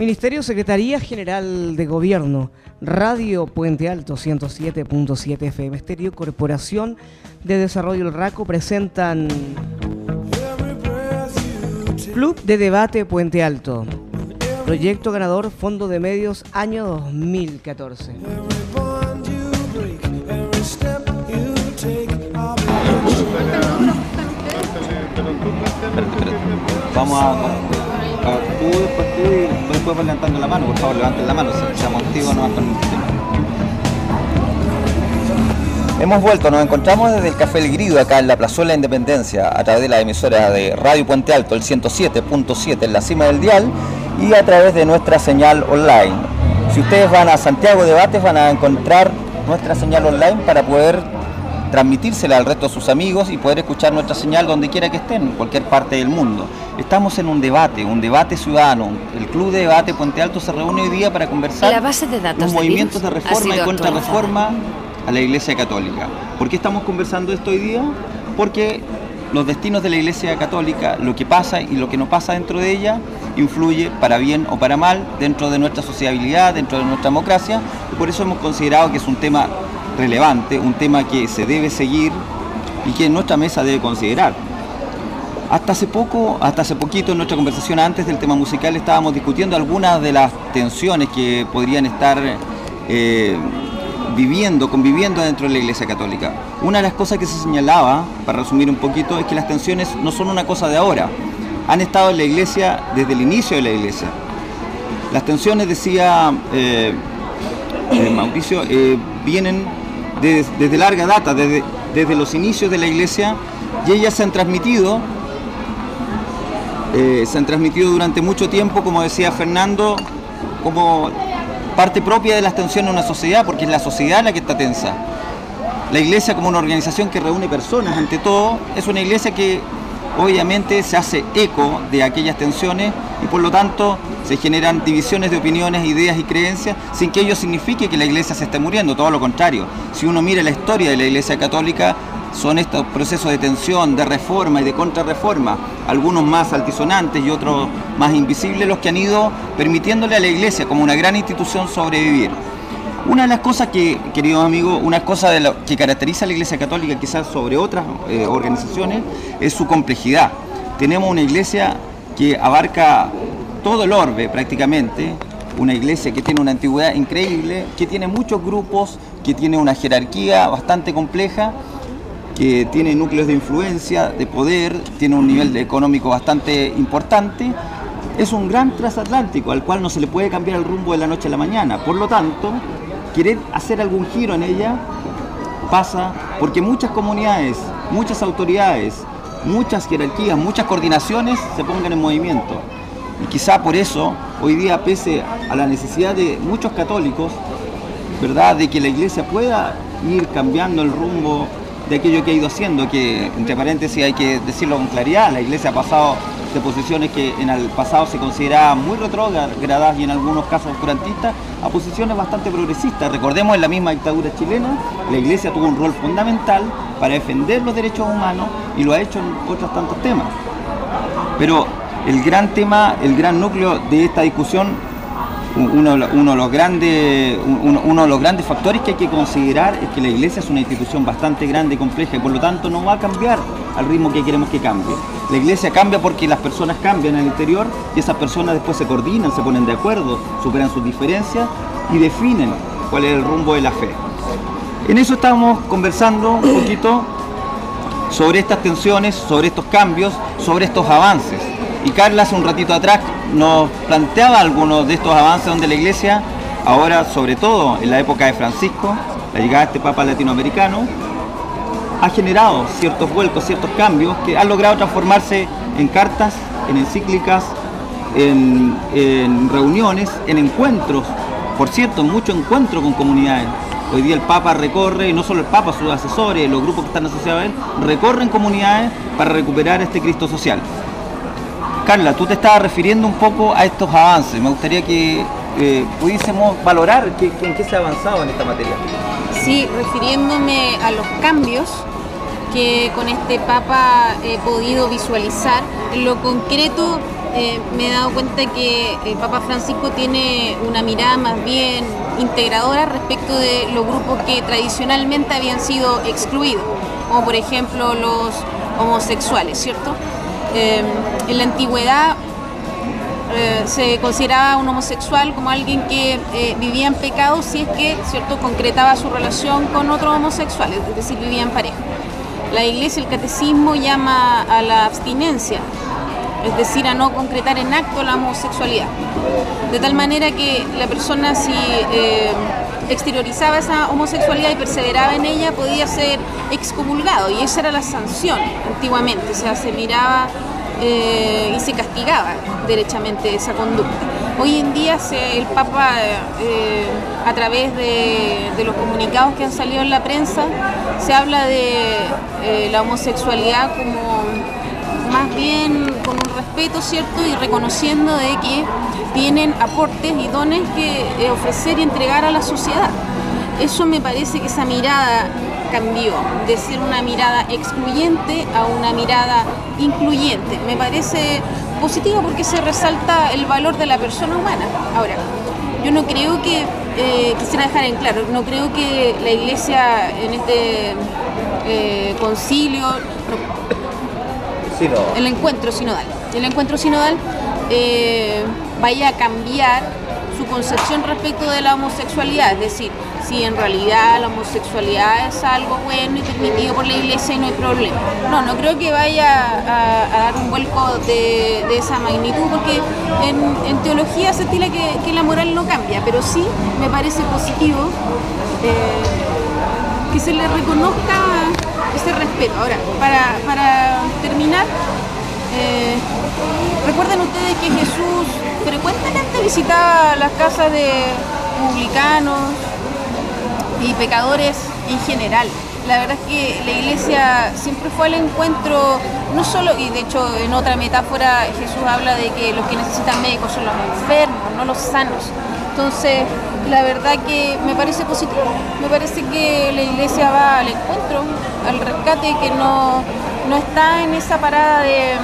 Ministerio Secretaría General de Gobierno, Radio Puente Alto 107.7 FM Estéreo, Corporación de Desarrollo El Raco presentan Club de Debate Puente Alto. Proyecto ganador Fondo de Medios año 2014. Vamos a. Tú, después tú y después vas levantando la mano, por favor, levanten la mano, si tema. Hemos vuelto, nos encontramos desde el Café El Grido acá en la Plazuela Independencia a través de la emisora de Radio Puente Alto, el 107.7 en la cima del dial y a través de nuestra señal online. Si ustedes van a Santiago Debates van a encontrar nuestra señal online para poder transmitírsela al resto de sus amigos y poder escuchar nuestra señal donde quiera que estén, en cualquier parte del mundo. Estamos en un debate, un debate ciudadano. El Club de Debate Puente Alto se reúne hoy día para conversar la base de datos los movimientos de reforma y contrarreforma a la Iglesia Católica. ¿Por qué estamos conversando esto hoy día? Porque los destinos de la Iglesia Católica, lo que pasa y lo que no pasa dentro de ella, influye para bien o para mal dentro de nuestra sociabilidad, dentro de nuestra democracia, y por eso hemos considerado que es un tema relevante, un tema que se debe seguir y que nuestra mesa debe considerar. Hasta hace poco, hasta hace poquito en nuestra conversación antes del tema musical estábamos discutiendo algunas de las tensiones que podrían estar eh, viviendo, conviviendo dentro de la Iglesia Católica. Una de las cosas que se señalaba, para resumir un poquito, es que las tensiones no son una cosa de ahora, han estado en la Iglesia desde el inicio de la Iglesia. Las tensiones, decía eh, eh, Mauricio, vienen desde, larga data, desde, desde, los inicios de la iglesia, y ellas se han transmitido, eh, se han transmitido durante mucho tiempo, como decía Fernando, como parte propia de las tensiones en una sociedad, porque es la sociedad la que está tensa. La iglesia como una organización que reúne personas, ante todo, es una iglesia que obviamente se hace eco de aquellas tensiones y por lo tanto se generan divisiones de opiniones, ideas y creencias sin que ello signifique que la iglesia se esté muriendo, todo lo contrario. Si uno mira la historia de la iglesia católica, son estos procesos de tensión, de reforma y de contrarreforma, algunos más altisonantes y otros más invisibles, los que han ido permitiéndole a la iglesia como una gran institución sobrevivir. Una de las cosas que, queridos amigos, una cosa que caracteriza a la Iglesia Católica quizás sobre otras eh, organizaciones es su complejidad. Tenemos una iglesia que abarca todo el orbe prácticamente, una iglesia que tiene una antigüedad increíble, que tiene muchos grupos, que tiene una jerarquía bastante compleja, que tiene núcleos de influencia, de poder, tiene un nivel económico bastante importante. Es un gran transatlántico al cual no se le puede cambiar el rumbo de la noche a la mañana. Por lo tanto, querer hacer algún giro en ella pasa porque muchas comunidades, muchas autoridades, muchas jerarquías, muchas coordinaciones se pongan en movimiento. Y quizá por eso, hoy día, pese a la necesidad de muchos católicos, ¿verdad?, de que la iglesia pueda ir cambiando el rumbo de aquello que ha ido haciendo, que entre paréntesis hay que decirlo con claridad, la iglesia ha pasado de posiciones que en el pasado se consideraban muy retrógradas y en algunos casos oscurantistas, a posiciones bastante progresistas. Recordemos en la misma dictadura chilena, la iglesia tuvo un rol fundamental para defender los derechos humanos y lo ha hecho en otros tantos temas. Pero el gran tema, el gran núcleo de esta discusión uno, de los grandes, uno, de los grandes factores que hay que considerar es que la iglesia es una institución bastante grande y compleja y por lo tanto no va a cambiar al ritmo que queremos que cambie. La iglesia cambia porque las personas cambian en el interior y esas personas después se coordinan, se ponen de acuerdo, superan sus diferencias y definen cuál es el rumbo de la fe. En eso estamos conversando un poquito sobre estas tensiones, sobre estos cambios, sobre estos avances. Y Carla hace un ratito atrás nos planteaba algunos de estos avances donde la iglesia, ahora sobre todo en la época de Francisco, la llegada de este Papa latinoamericano, ha generado ciertos vuelcos, ciertos cambios que han logrado transformarse en cartas, en encíclicas, en, reuniones, en encuentros. Por cierto, mucho encuentro con comunidades. Hoy día el Papa recorre, y no solo el Papa, sus asesores, los grupos que están asociados a él, recorren comunidades para recuperar este Cristo social. Carla, tú te estabas refiriendo un poco a estos avances. Me gustaría que eh, pudiésemos valorar en qué se ha avanzado en esta materia. Sí, refiriéndome a los cambios que con este Papa he podido visualizar. En lo concreto, eh, me he dado cuenta que el Papa Francisco tiene una mirada más bien integradora respecto de los grupos que tradicionalmente habían sido excluidos, como por ejemplo los homosexuales, ¿cierto? Eh, en la antigüedad eh, se consideraba un homosexual como alguien que vivía en pecado si es que cierto concretaba su relación con otro homosexual, es decir, vivía en pareja. La iglesia, el catecismo llama a la abstinencia, es decir, a no concretar en acto la homosexualidad. De tal manera que la persona si eh, exteriorizaba esa homosexualidad y perseveraba en ella podía ser excomulgado y esa era la sanción antiguamente, o sea, se miraba eh, y se castigaba derechamente esa conducta. Hoy en día el Papa, eh, a través de, los comunicados que han salido en la prensa, se habla de la homosexualidad como más bien con un respeto, ¿cierto? Y reconociendo de que tienen aportes y dones que eh, ofrecer y entregar a la sociedad. Eso me parece que esa mirada cambió, de ser una mirada excluyente a una mirada incluyente. Me parece positivo porque se resalta el valor de la persona humana. Ahora, yo no creo que, eh, quisiera dejar en claro, no creo que la iglesia en este eh, concilio, el encuentro sinodal. El encuentro sinodal eh, vaya a cambiar su concepción respecto de la homosexualidad, es decir, si en realidad la homosexualidad es algo bueno y permitido por la iglesia y no hay problema. No, no creo que vaya a, dar un vuelco de, esa magnitud, porque en, teología se estila que, la moral no cambia, pero sí me parece positivo eh, que se le reconozca ese respeto. Ahora, para, terminar, eh, recuerden ustedes que Jesús frecuentemente visitaba las casas de publicanos y pecadores en general. La verdad es que la iglesia siempre fue al encuentro, no solo, y de hecho en otra metáfora Jesús habla de que los que necesitan médicos son los enfermos, no los sanos. Entonces, la verdad que me parece positivo. Me parece que la iglesia va al encuentro, al rescate, que no, está en esa parada de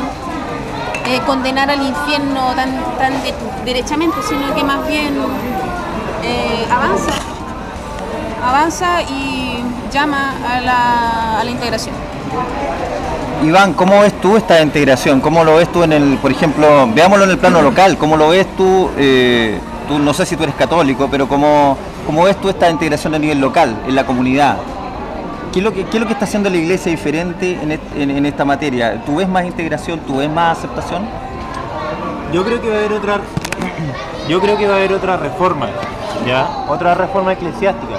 condenar al infierno tan, tan derechamente, sino que más bien eh, avanza, avanza y llama a la, a la integración. Iván, ¿cómo ves tú esta integración? ¿Cómo lo ves tú en el, por ejemplo, veámoslo en el plano local, ¿cómo lo ves tú? Eh, no sé si tú eres católico, pero ¿cómo, cómo ves tú esta integración a nivel local, en la comunidad? ¿Qué es lo que, es lo que está haciendo la iglesia diferente en, esta materia? ¿Tú ves más integración? ¿Tú ves más aceptación? Yo creo que va a haber otra, yo creo que va a haber otra reforma, ¿ya? Otra reforma eclesiástica.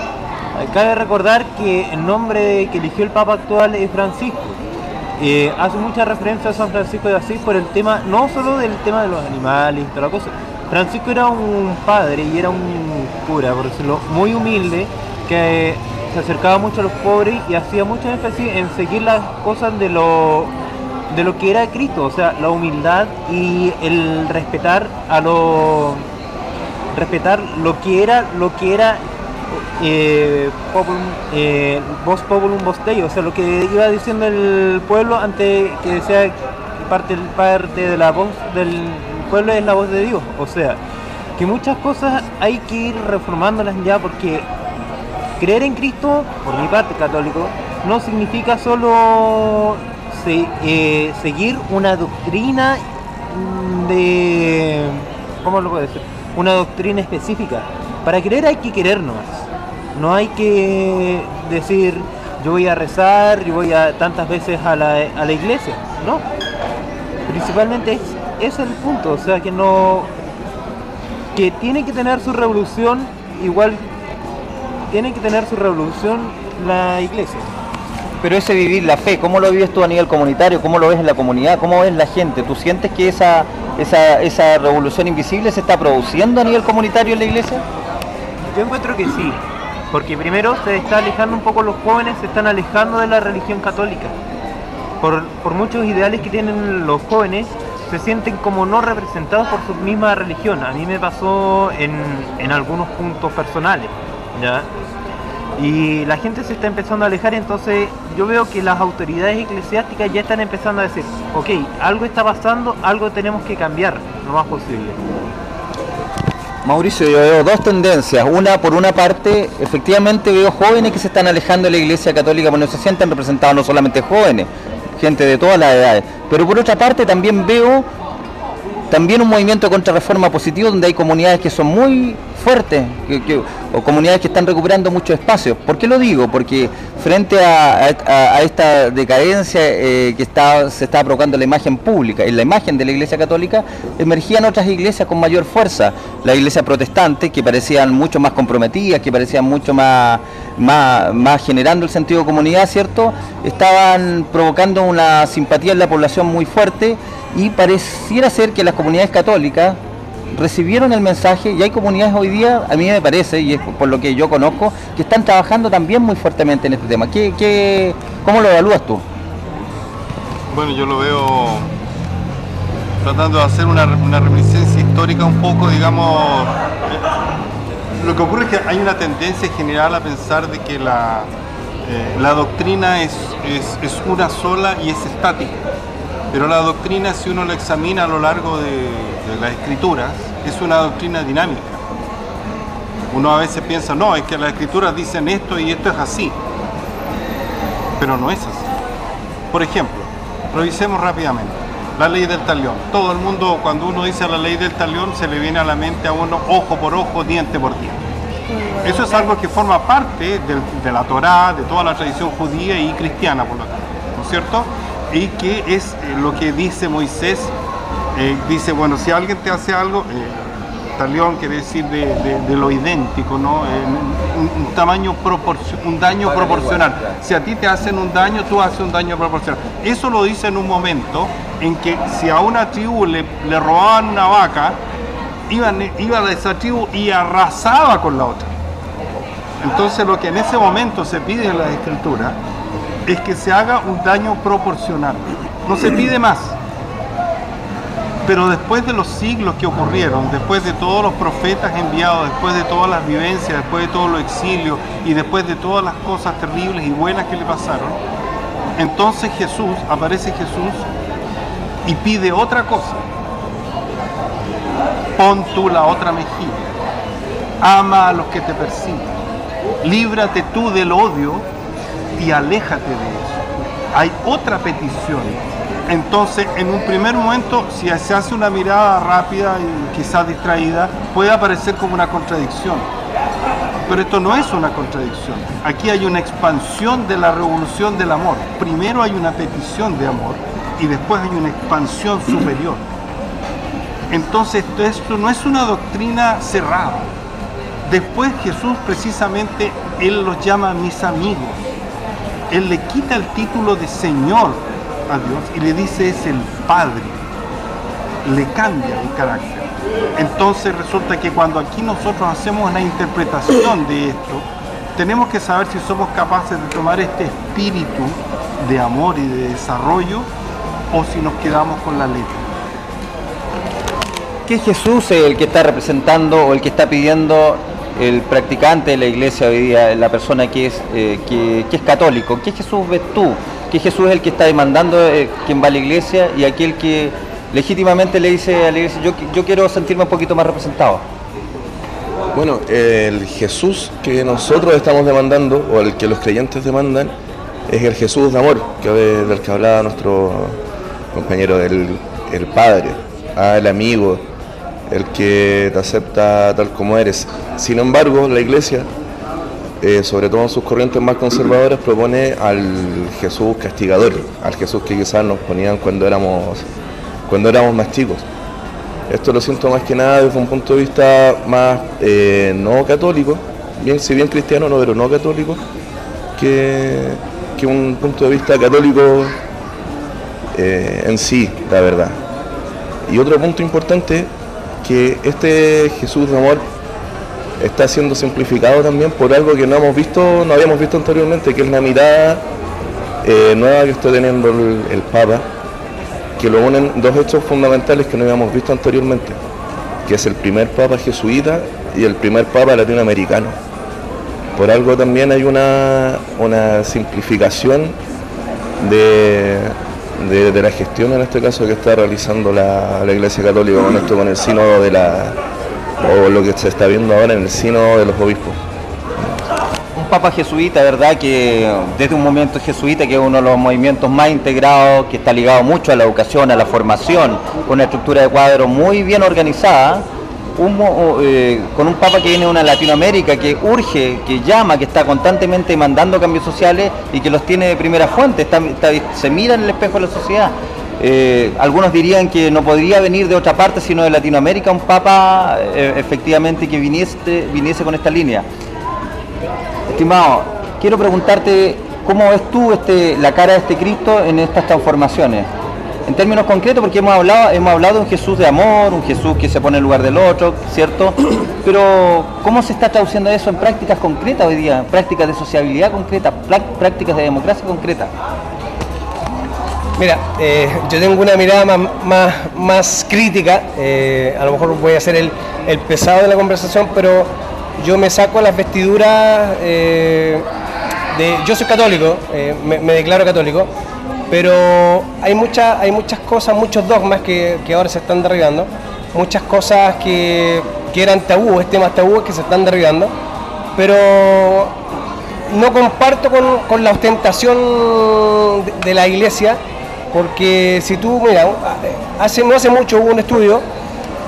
Cabe recordar que el nombre que eligió el Papa actual es Francisco. Eh, hace mucha referencia a San Francisco de Asís por el tema, no solo del tema de los animales y toda la cosa, Francisco era un padre y era un cura, por decirlo, muy humilde, que se acercaba mucho a los pobres y hacía mucho énfasis en seguir las cosas de lo, de lo que era Cristo, o sea, la humildad y el respetar a lo respetar lo que era lo que era eh, eh vos populum vos o sea, lo que iba diciendo el pueblo antes que sea parte, parte de la voz del pueblo es la voz de Dios. O sea, que muchas cosas hay que ir reformándolas ya porque creer en Cristo, por mi parte católico, no significa solo eh, seguir una doctrina de... ¿Cómo lo puedo decir? Una doctrina específica. Para creer hay que querernos. No hay que decir yo voy a rezar, yo voy a tantas veces a la, a la iglesia. No. Principalmente es es el punto, o sea que no que tiene que tener su revolución igual tiene que tener su revolución la iglesia. Pero ese vivir la fe, ¿cómo lo vives tú a nivel comunitario? ¿Cómo lo ves en la comunidad? ¿Cómo ves la gente? ¿Tú sientes que esa, esa, esa revolución invisible se está produciendo a nivel comunitario en la iglesia? Yo encuentro que sí, porque primero se está alejando un poco los jóvenes, se están alejando de la religión católica. Por, por muchos ideales que tienen los jóvenes, se sienten como no representados por su misma religión. A mí me pasó en, algunos puntos personales, ¿ya? Y la gente se está empezando a alejar, entonces yo veo que las autoridades eclesiásticas ya están empezando a decir, ok, algo está pasando, algo tenemos que cambiar lo más posible. Mauricio, yo veo dos tendencias. Una, por una parte, efectivamente veo jóvenes que se están alejando de la Iglesia Católica porque no se sienten representados, no solamente jóvenes, gente de todas las edades. Pero por otra parte también veo también un movimiento contra reforma positivo donde hay comunidades que son muy fuertes o comunidades que están recuperando mucho espacio. ¿Por qué lo digo? Porque frente a, esta decadencia eh, que se está provocando la imagen pública, en la imagen de la Iglesia Católica, emergían otras iglesias con mayor fuerza. La iglesia protestante, que parecían mucho más comprometidas, que parecían mucho más, más generando el sentido de comunidad, ¿cierto? Estaban provocando una simpatía en la población muy fuerte y pareciera ser que las comunidades católicas recibieron el mensaje y hay comunidades hoy día, a mí me parece, y es por lo que yo conozco, que están trabajando también muy fuertemente en este tema. ¿Qué, cómo lo evalúas tú? Bueno, yo lo veo tratando de hacer una, reminiscencia histórica un poco, digamos, lo que ocurre es que hay una tendencia general a pensar de que la, eh, la doctrina es, es, es una sola y es estática pero la doctrina, si uno la examina a lo largo de, las escrituras, es una doctrina dinámica. Uno a veces piensa, no, es que las escrituras dicen esto y esto es así. Pero no es así. Por ejemplo, revisemos rápidamente. La ley del talión. Todo el mundo, cuando uno dice la ley del talión, se le viene a la mente a uno ojo por ojo, diente por diente. Eso es algo que forma parte de la Torá, de toda la tradición judía y cristiana, por lo tanto. ¿No es cierto? Y que es eh, lo que dice Moisés. Eh, dice, bueno, si alguien te hace algo, eh, talión quiere decir de, lo idéntico, ¿no? Un, tamaño un daño proporcional. Si a ti te hacen un daño, tú haces un daño proporcional. Eso lo dice en un momento en que si a una tribu le, le robaban una vaca, iban, iba de esa tribu y arrasaba con la otra. Entonces lo que en ese momento se pide en la escritura es que se haga un daño proporcional. No se pide más. Pero después de los siglos que ocurrieron, después de todos los profetas enviados, después de todas las vivencias, después de todos los exilios y después de todas las cosas terribles y buenas que le pasaron, entonces Jesús, aparece Jesús y pide otra cosa. Pon tú la otra mejilla. Ama a los que te persiguen. Líbrate tú del odio y aléjate de eso. Hay otra petición. Entonces, en un primer momento, si se hace una mirada rápida y quizás distraída, puede aparecer como una contradicción. Pero esto no es una contradicción. Aquí hay una expansión de la revolución del amor. Primero hay una petición de amor y después hay una expansión superior. Entonces esto no es una doctrina cerrada. Después Jesús precisamente, Él los llama mis amigos. Él le quita el título de Señor a Dios y le dice es el Padre. Le cambia el carácter. Entonces resulta que cuando aquí nosotros hacemos una interpretación de esto, tenemos que saber si somos capaces de tomar este espíritu de amor y de desarrollo o si nos quedamos con la letra. ¿Qué Jesús es el que está representando o el que está pidiendo el practicante de la iglesia hoy día, la persona que es, eh, que, es católico, ¿qué Jesús ves tú? ¿Qué Jesús es el que está demandando eh, quien va a la iglesia y aquel que legítimamente le dice a la iglesia, yo, yo quiero sentirme un poquito más representado? Bueno, el Jesús que nosotros estamos demandando, o el que los creyentes demandan, es el Jesús de amor, que del que hablaba nuestro compañero, el, el Padre, el amigo, el que te acepta tal como eres. Sin embargo, la iglesia, eh, sobre todo en sus corrientes más conservadoras, propone al Jesús castigador, al Jesús que quizás nos ponían cuando éramos, cuando éramos más chicos. Esto lo siento más que nada desde un punto de vista más eh, no católico, bien, si bien cristiano, no, pero no católico, que, que un punto de vista católico eh, en sí, la verdad. Y otro punto importante que este Jesús de amor está siendo simplificado también por algo que no hemos visto, no habíamos visto anteriormente, que es la mirada eh, nueva que está teniendo el, Papa, que lo unen dos hechos fundamentales que no habíamos visto anteriormente, que es el primer Papa jesuita y el primer Papa latinoamericano. por algo también hay una, una simplificación de, de, la gestión en este caso que está realizando la, la Iglesia Católica con esto, con el sínodo de la, o lo que se está viendo ahora en el sínodo de los obispos. un papa jesuita, ¿verdad? Que desde un movimiento jesuita, que es uno de los movimientos más integrados, que está ligado mucho a la educación, a la formación, con una estructura de cuadro muy bien organizada, un eh, con un papa que viene de una Latinoamérica que urge, que llama, que está constantemente demandando cambios sociales y que los tiene de primera fuente, está- se mira en el espejo de la sociedad. Eh, algunos dirían que no podría venir de otra parte sino de Latinoamérica un papa eh, efectivamente que viniese, viniese con esta línea. Estimado, quiero preguntarte cómo ves tú este, la cara de este Cristo en estas transformaciones. En términos concretos, porque hemos hablado, hemos hablado de un Jesús de amor, un Jesús que se pone en lugar del otro, ¿cierto? Pero ¿cómo se está traduciendo eso en prácticas concretas hoy día? Prácticas de sociabilidad concreta, prácticas de democracia concreta. Mira, eh, yo tengo una mirada más, más, más crítica, eh, a lo mejor voy a ser el, el pesado de la conversación, pero yo me saco las vestiduras eh, de... Yo soy católico, me, me declaro católico, pero hay, muchas hay muchas cosas, muchos dogmas que, que ahora se están derribando, muchas cosas que, que eran tabúes, temas tabúes que se están derribando, pero no comparto con, con la ostentación de, la iglesia, porque si tú, mira, hace, no hace mucho hubo un estudio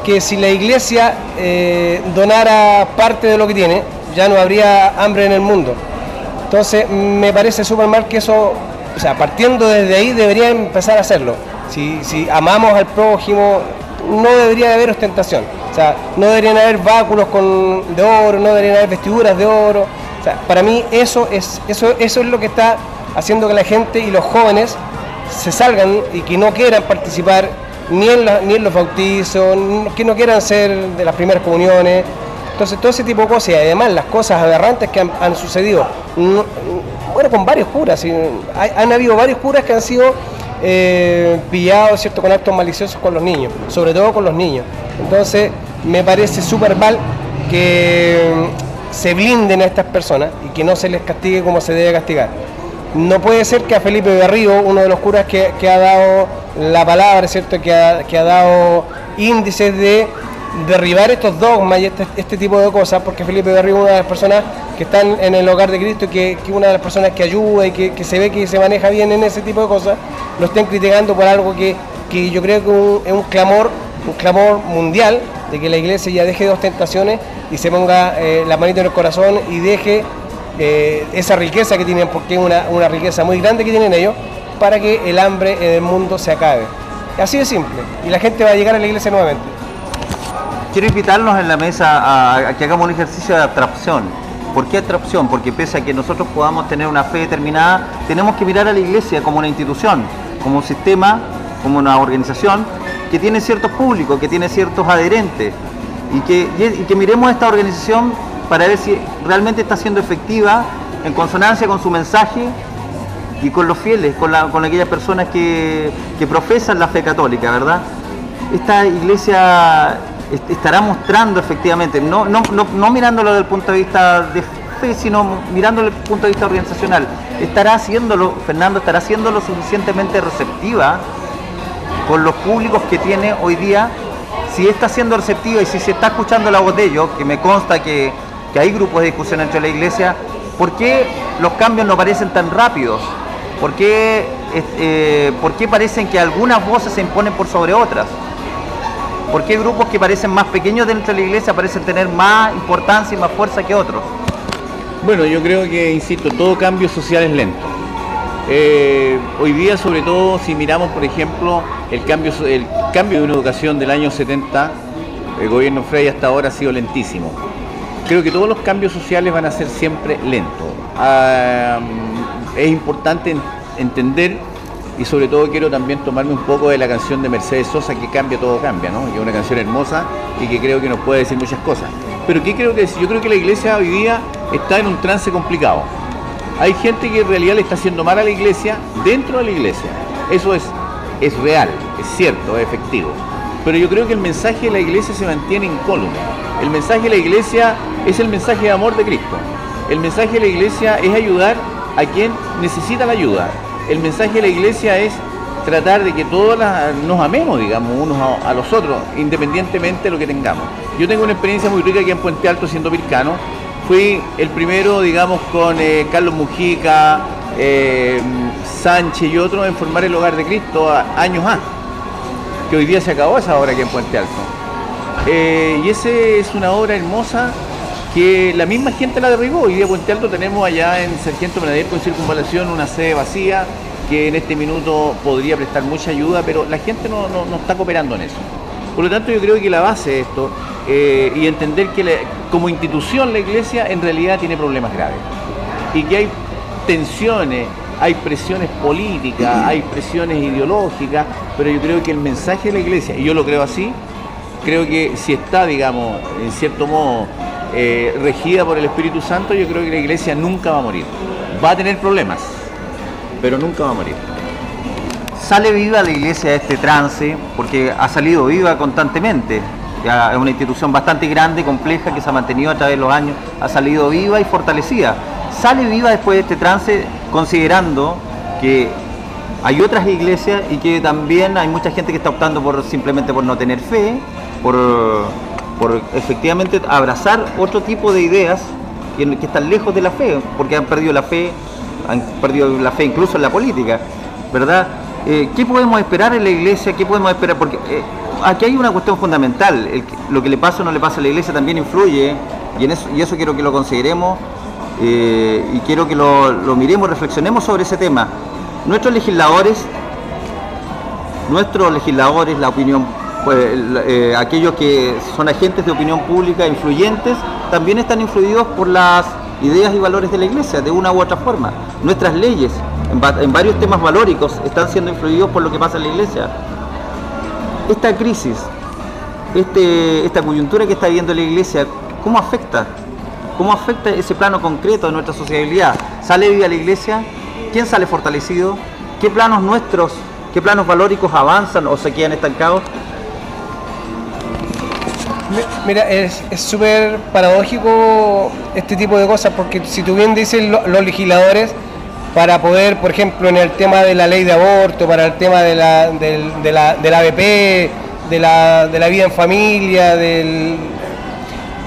que si la iglesia eh, donara parte de lo que tiene, ya no habría hambre en el mundo. Entonces, me parece súper mal que eso, o sea, partiendo desde ahí, debería empezar a hacerlo. Si, amamos al prójimo, no debería de haber ostentación. O sea, no deberían haber báculos con, de oro, no deberían haber vestiduras de oro. O sea, para mí eso es, eso, eso es lo que está haciendo que la gente y los jóvenes se salgan y que no quieran participar ni en, la- ni en los bautizos, que no quieran ser de las primeras comuniones. Entonces, todo ese tipo de cosas y además las cosas aberrantes que han, sucedido, no- bueno, con varios curas, y hay- han habido varios curas que han sido eh, pillados ¿cierto? con actos maliciosos con los niños, sobre todo con los niños. Entonces, me parece súper mal que mm, se blinden a estas personas y que no se les castigue como se debe castigar. No puede ser que a Felipe Berrío, uno de los curas que, que ha dado la palabra, ¿cierto? Que, ha, que ha dado índices de derribar estos dogmas y este, este tipo de cosas, porque Felipe Berrío es una de las personas que están en el hogar de Cristo y que, que una de las personas que ayuda y que, que se ve que se maneja bien en ese tipo de cosas, lo estén criticando por algo que, que yo creo que es un clamor, un clamor mundial de que la iglesia ya deje de ostentaciones y se ponga eh, la manita en el corazón y deje eh, esa riqueza que tienen, porque es una, una riqueza muy grande que tienen ellos, para que el hambre en el mundo se acabe. Así de simple. Y la gente va a llegar a la iglesia nuevamente. Quiero invitarnos en la mesa a, a que hagamos un ejercicio de abstracción. ¿Por qué abstracción? Porque pese a que nosotros podamos tener una fe determinada, tenemos que mirar a la iglesia como una institución, como un sistema, como una organización que tiene ciertos públicos, que tiene ciertos adherentes y que, y que miremos esta organización para ver si realmente está siendo efectiva en consonancia con su mensaje y con los fieles, con, la- con aquellas personas que, que profesan la fe católica, ¿verdad? Esta iglesia estará mostrando efectivamente, no, no, no, no mirándolo desde el punto de vista de fe, sino mirándolo desde el punto de vista organizacional, estará haciéndolo, Fernando, estará siendo lo suficientemente receptiva con los públicos que tiene hoy día, si está siendo receptiva y si se está escuchando la voz de ellos, que me consta que, que hay grupos de discusión entre la iglesia, ¿por qué los cambios no parecen tan rápidos? ¿Por qué, eh, eh, por qué parecen que algunas voces se imponen por sobre otras? ¿Por qué grupos que parecen más pequeños dentro de la iglesia parecen tener más importancia y más fuerza que otros? Bueno, yo creo que, insisto, todo cambio social es lento. Eh, hoy día, sobre todo, si miramos, por ejemplo, el cambio, el cambio de una educación del año 70, el gobierno Frey hasta ahora ha sido lentísimo. Creo que todos los cambios sociales van a ser siempre lentos. Ah, es importante en- entender y sobre todo quiero también tomarme un poco de la canción de Mercedes Sosa que cambia todo cambia, ¿no? Que es una canción hermosa y que creo que nos puede decir muchas cosas. Pero ¿qué creo que decir? Yo creo que la iglesia hoy día está en un trance complicado. Hay gente que en realidad le está haciendo mal a la iglesia dentro de la iglesia. Eso es, es real, es cierto, es efectivo. Pero yo creo que el mensaje de la iglesia se mantiene incólume. El mensaje de la iglesia es el mensaje de amor de Cristo. El mensaje de la iglesia es ayudar a quien necesita la ayuda. El mensaje de la iglesia es tratar de que todos nos amemos, digamos, unos a, los otros, independientemente de lo que tengamos. Yo tengo una experiencia muy rica aquí en Puente Alto siendo pircano. Fui el primero, digamos, con eh, Carlos Mujica, eh, Sánchez y otros en formar el Hogar de Cristo años antes que hoy día se acabó esa obra aquí en Puente Alto. Eh, y esa es una obra hermosa que la misma gente la derribó. Hoy día en Puente Alto tenemos allá en Sargento Menadir con Circunvalación una sede vacía que en este minuto podría prestar mucha ayuda, pero la gente no, no- no está cooperando en eso. Por lo tanto, yo creo que la base de esto eh, y entender que la- como institución la iglesia en realidad tiene problemas graves y que hay tensiones, hay presiones políticas, hay presiones ideológicas, pero yo creo que el mensaje de la iglesia, y yo lo creo así, creo que si está, digamos, en cierto modo, eh, regida por el Espíritu Santo, yo creo que la iglesia nunca va a morir. Va a tener problemas, pero nunca va a morir. Sale viva la iglesia de este trance porque ha salido viva constantemente. Es una institución bastante grande, compleja, que se ha mantenido a través de los años, ha salido viva y fortalecida. Sale viva después de este trance considerando que hay otras iglesias y que también hay mucha gente que está optando por simplemente por no tener fe, por, por efectivamente abrazar otro tipo de ideas que, están lejos de la fe, porque han perdido la fe, han perdido la fe incluso en la política, ¿verdad? Eh, ¿Qué podemos esperar en la iglesia? ¿Qué podemos esperar? Porque eh, aquí hay una cuestión fundamental, lo que le pasa o no le pasa a la iglesia también influye, y, en eso, y eso quiero que lo consideremos eh, y quiero que lo, lo miremos, reflexionemos sobre ese tema. Nuestros legisladores, nuestros legisladores, la opinión, pues, eh, aquellos que son agentes de opinión pública influyentes, también están influidos por las ideas y valores de la iglesia, de una u otra forma. Nuestras leyes, en varios temas valóricos, están siendo influidos por lo que pasa en la iglesia. Esta crisis, este, esta coyuntura que está viviendo la iglesia, ¿cómo afecta? ¿Cómo afecta ese plano concreto de nuestra sociabilidad? ¿Sale viva la iglesia? ¿Quién sale fortalecido? ¿Qué planos nuestros, qué planos valóricos avanzan o se quedan estancados? Mi- Mira, es súper paradójico este tipo de cosas, porque si tú bien dices lo- los legisladores, para poder, por ejemplo, en el tema de la ley de aborto, para el tema de la, del, de la, ABP, de la, de la vida en familia, del,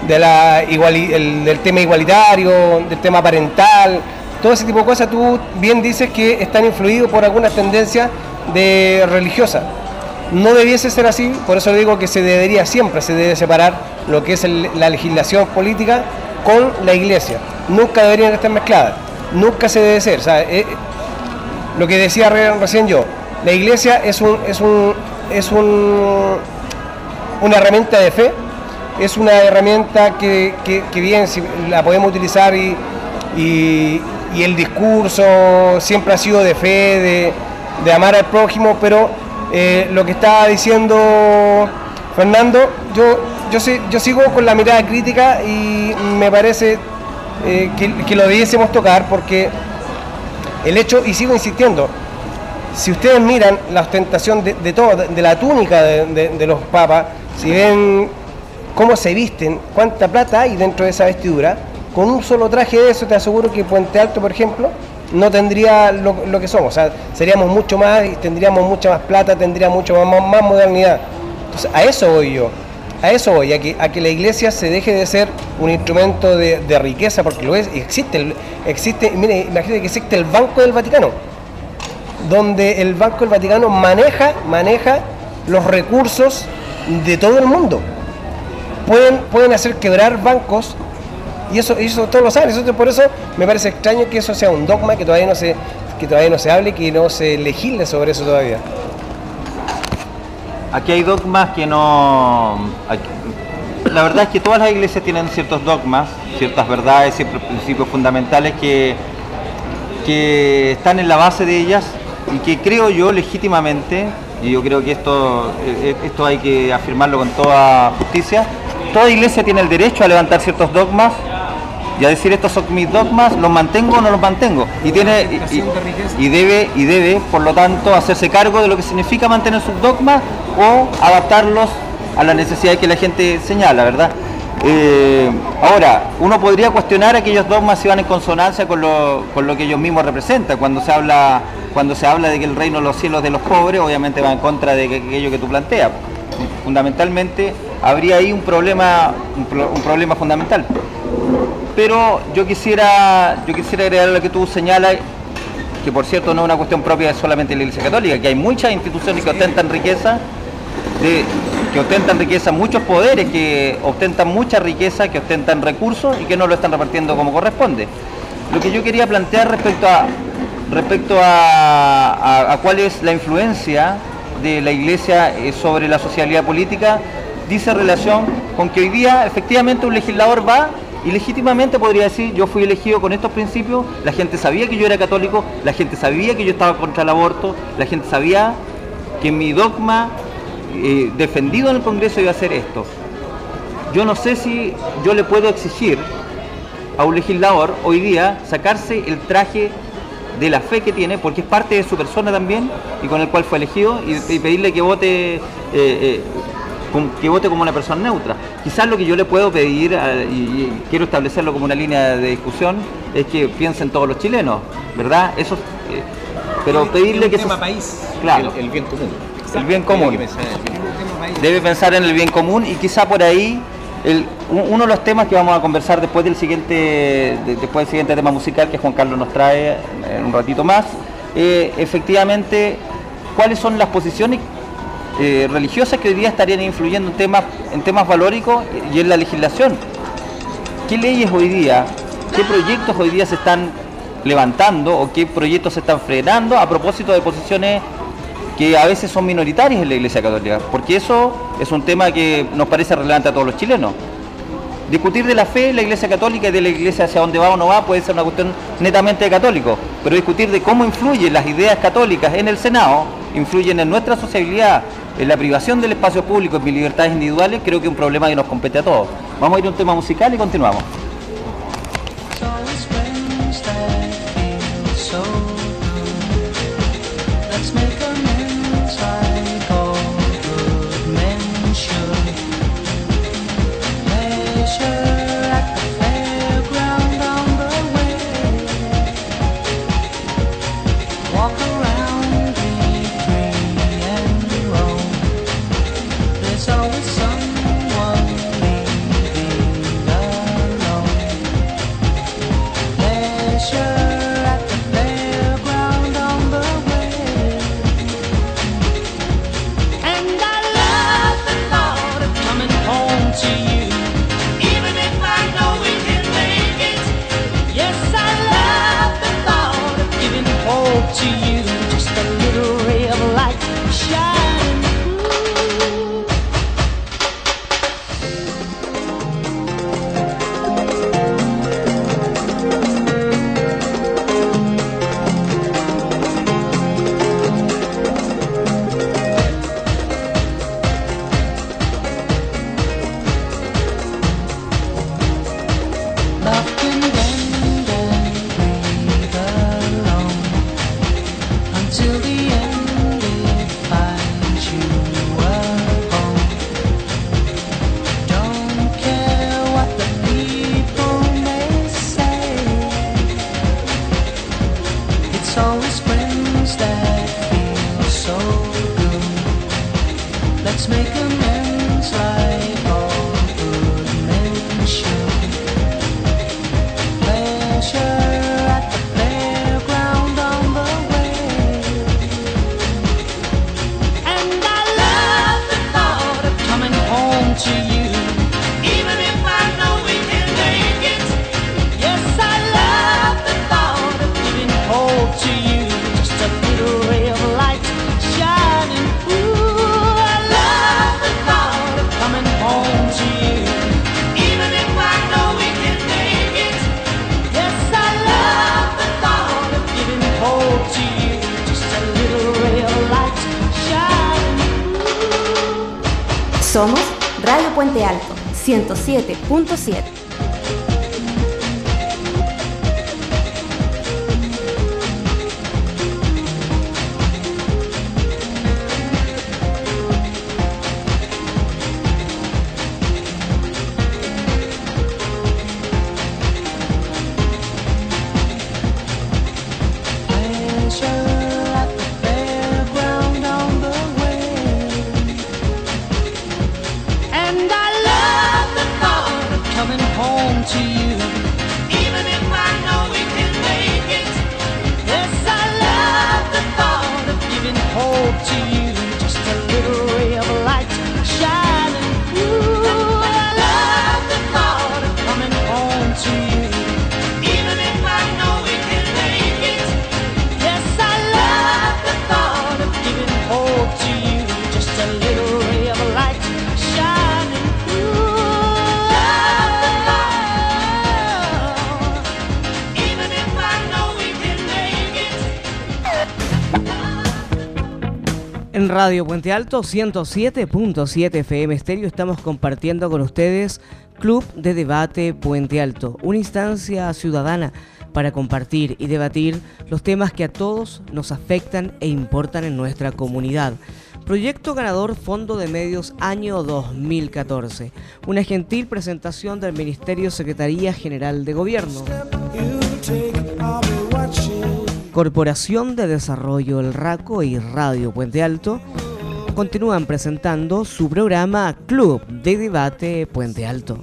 del tema igualitario, del tema parental, todo ese tipo de cosas, tú bien dices que están influidos por algunas tendencias de religiosas. No debiese ser así, por eso digo que se debería siempre, se debe separar lo que es la legislación política con la iglesia. Nunca deberían estar mezcladas, nunca se debe ser. eh, lo que decía re- recién yo, la iglesia es un, es un, es un, una herramienta de fe, es una herramienta que, que- bien la podemos utilizar y, y- y el discurso siempre ha sido de fe, de, de amar al prójimo, pero eh, lo que estaba diciendo Fernando, yo, yo, yo sigo con la mirada crítica y me parece eh, que, lo debiésemos tocar porque el hecho, y sigo insistiendo, si ustedes miran la ostentación de, todo, de, la túnica de los papas, si ven cómo se visten, cuánta plata hay dentro de esa vestidura, con un solo traje de eso te aseguro que Puente Alto, por ejemplo, no tendría lo, lo que somos. O sea, seríamos mucho más tendríamos mucha más plata, tendría mucho más, modernidad. Entonces, a eso voy yo. A eso voy, a que, a que la iglesia se deje de ser un instrumento de, riqueza, porque lo es, existe, existe, mire, imagínate que existe el Banco del Vaticano donde el Banco del Vaticano maneja, maneja los recursos de todo el mundo. Pueden, pueden hacer quebrar bancos y eso, todos lo saben. Eso- por eso me parece extraño que eso sea un dogma que todavía no se, que todavía no se hable, que no se legisle sobre eso todavía. Aquí hay dogmas que no... La verdad es que todas las iglesias tienen ciertos dogmas, ciertas verdades, ciertos principios fundamentales que, que están en la base de ellas y que creo yo legítimamente, y yo creo que esto, eh, esto hay que afirmarlo con toda justicia, toda iglesia tiene el derecho a levantar ciertos dogmas y a decir estos son mis dogmas, los mantengo o no los mantengo. Y tiene y, y- y debe, y debe, por lo tanto, hacerse cargo de lo que significa mantener sus dogmas o adaptarlos a las necesidades que la gente señala, ¿verdad? Eh, ahora, uno podría cuestionar aquellos dogmas si van en consonancia con lo, con lo que ellos mismos representan. Cuando se habla cuando se habla de que el reino de los cielos de los pobres, obviamente va en contra de aquello que tú planteas. Fundamentalmente, habría ahí un problema, un, pro- un problema fundamental. Pero yo quisiera, yo quisiera agregar lo que tú señalas, que por cierto no es una cuestión propia de solamente de la Iglesia Católica, que hay muchas instituciones que ostentan riqueza, de- que ostentan riqueza, muchos poderes que ostentan mucha riqueza, que ostentan recursos y que no lo están repartiendo como corresponde. Lo que yo quería plantear respecto a respecto a, a- a cuál es la influencia de la Iglesia eh, sobre la socialidad política, dice relación con que hoy día efectivamente un legislador va y legítimamente podría decir, yo fui elegido con estos principios, la gente sabía que yo era católico, la gente sabía que yo estaba contra el aborto, la gente sabía que mi dogma eh, defendido en el Congreso iba a ser esto. Yo no sé si yo le puedo exigir a un legislador hoy día sacarse el traje de la fe que tiene, porque es parte de su persona también y con el cual fue elegido, y, pedirle que vote, eh, eh, que vote como una persona neutra. Quizás lo que yo le puedo pedir, a- y, quiero establecerlo como una línea de discusión, es que piensen todos los chilenos, ¿verdad? Eso, eh, pero pedirle que... tema país. Claro, El, el bien común. el bien común pensar el debe pensar en el bien común y quizá por ahí el- uno de los temas que vamos a conversar después del siguiente de- después del siguiente tema musical que Juan Carlos nos trae en un ratito más eh, efectivamente cuáles son las posiciones eh, religiosas que hoy día estarían influyendo en temas en temas valóricos y en la legislación qué leyes hoy día qué proyectos hoy día se están levantando o qué proyectos se están frenando a propósito de posiciones que a veces son minoritarias en la Iglesia Católica, porque eso es un tema que nos parece relevante a todos los chilenos. Discutir de la fe en la Iglesia Católica y de la Iglesia hacia dónde va o no va puede ser una cuestión netamente de católico, pero discutir de cómo influyen las ideas católicas en el Senado, influyen en nuestra sociabilidad, la privación del espacio público, en mis libertades individuales, creo que es un problema que nos compete a todos. Vamos a ir a un tema musical y continuamos. 107.7. Radio Puente Alto 107.7 FM Estéreo estamos compartiendo con ustedes Club de Debate Puente Alto, una instancia ciudadana para compartir y debatir los temas que a todos nos afectan e importan en nuestra comunidad. Proyecto ganador Fondo de Medios año 2014. Una gentil presentación del Ministerio Secretaría General de Gobierno. Corporación de Desarrollo El Raco y Radio Puente Alto continúan presentando su programa Club de Debate Puente Alto.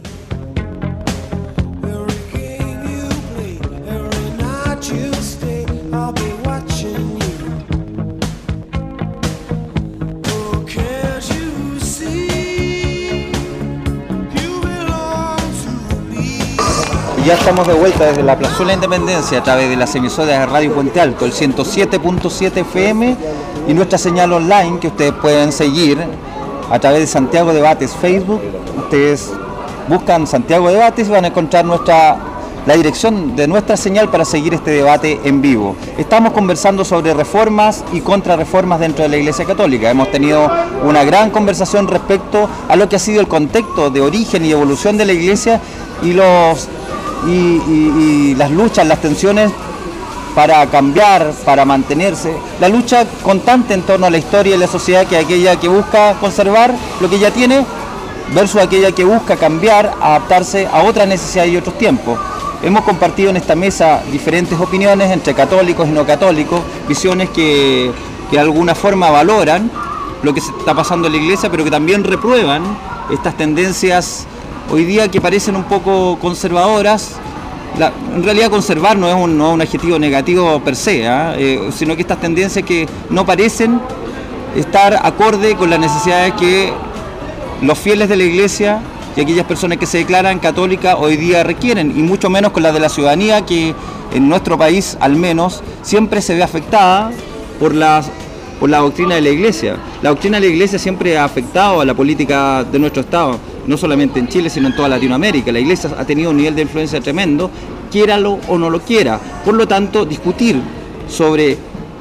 Ya estamos de vuelta desde la Plazuela Independencia a través de las emisoras de Radio Puente Alto, el 107.7 FM y nuestra señal online que ustedes pueden seguir a través de Santiago Debates Facebook. Ustedes buscan Santiago Debates y van a encontrar nuestra la dirección de nuestra señal para seguir este debate en vivo. Estamos conversando sobre reformas y contrarreformas dentro de la Iglesia Católica. Hemos tenido una gran conversación respecto a lo que ha sido el contexto de origen y evolución de la Iglesia y los y, las luchas, las tensiones para cambiar, para mantenerse. La lucha constante en torno a la historia y la sociedad que aquella que busca conservar lo que ya tiene versus aquella que busca cambiar, adaptarse a otras necesidades y otros tiempos. Hemos compartido en esta mesa diferentes opiniones entre católicos y no católicos, visiones que, que de alguna forma valoran lo que se está pasando en la iglesia, pero que también reprueban estas tendencias hoy día que parecen un poco conservadoras. En realidad conservar no es un, no un adjetivo negativo per se, ¿ah? Eh, sino que estas tendencias que no parecen estar acorde con las necesidades que los fieles de la iglesia y aquellas personas que se declaran católicas hoy día requieren, y mucho menos con las de la ciudadanía que en nuestro país al menos siempre se ve afectada por las por la doctrina de la iglesia. La doctrina de la iglesia siempre ha afectado a la política de nuestro Estado, no solamente en Chile, sino en toda Latinoamérica. La iglesia ha tenido un nivel de influencia tremendo, quiéralo o no lo quiera. Por lo tanto, discutir sobre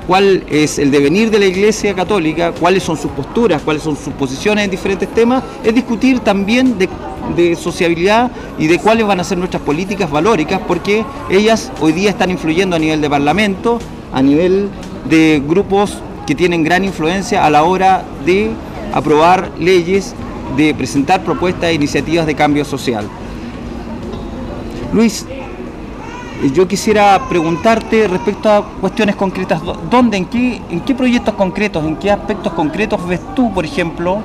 cuál es el devenir de la Iglesia Católica, cuáles son sus posturas, cuáles son sus posiciones en diferentes temas, es discutir también de, de sociabilidad y de cuáles van a ser nuestras políticas valóricas, porque ellas hoy día están influyendo a nivel de Parlamento, a nivel de grupos que tienen gran influencia a la hora de aprobar leyes, de presentar propuestas e iniciativas de cambio social. Luis, yo quisiera preguntarte respecto a cuestiones concretas, ¿dó- ¿dónde, en qué, en qué proyectos concretos, en qué aspectos concretos ves tú, por ejemplo,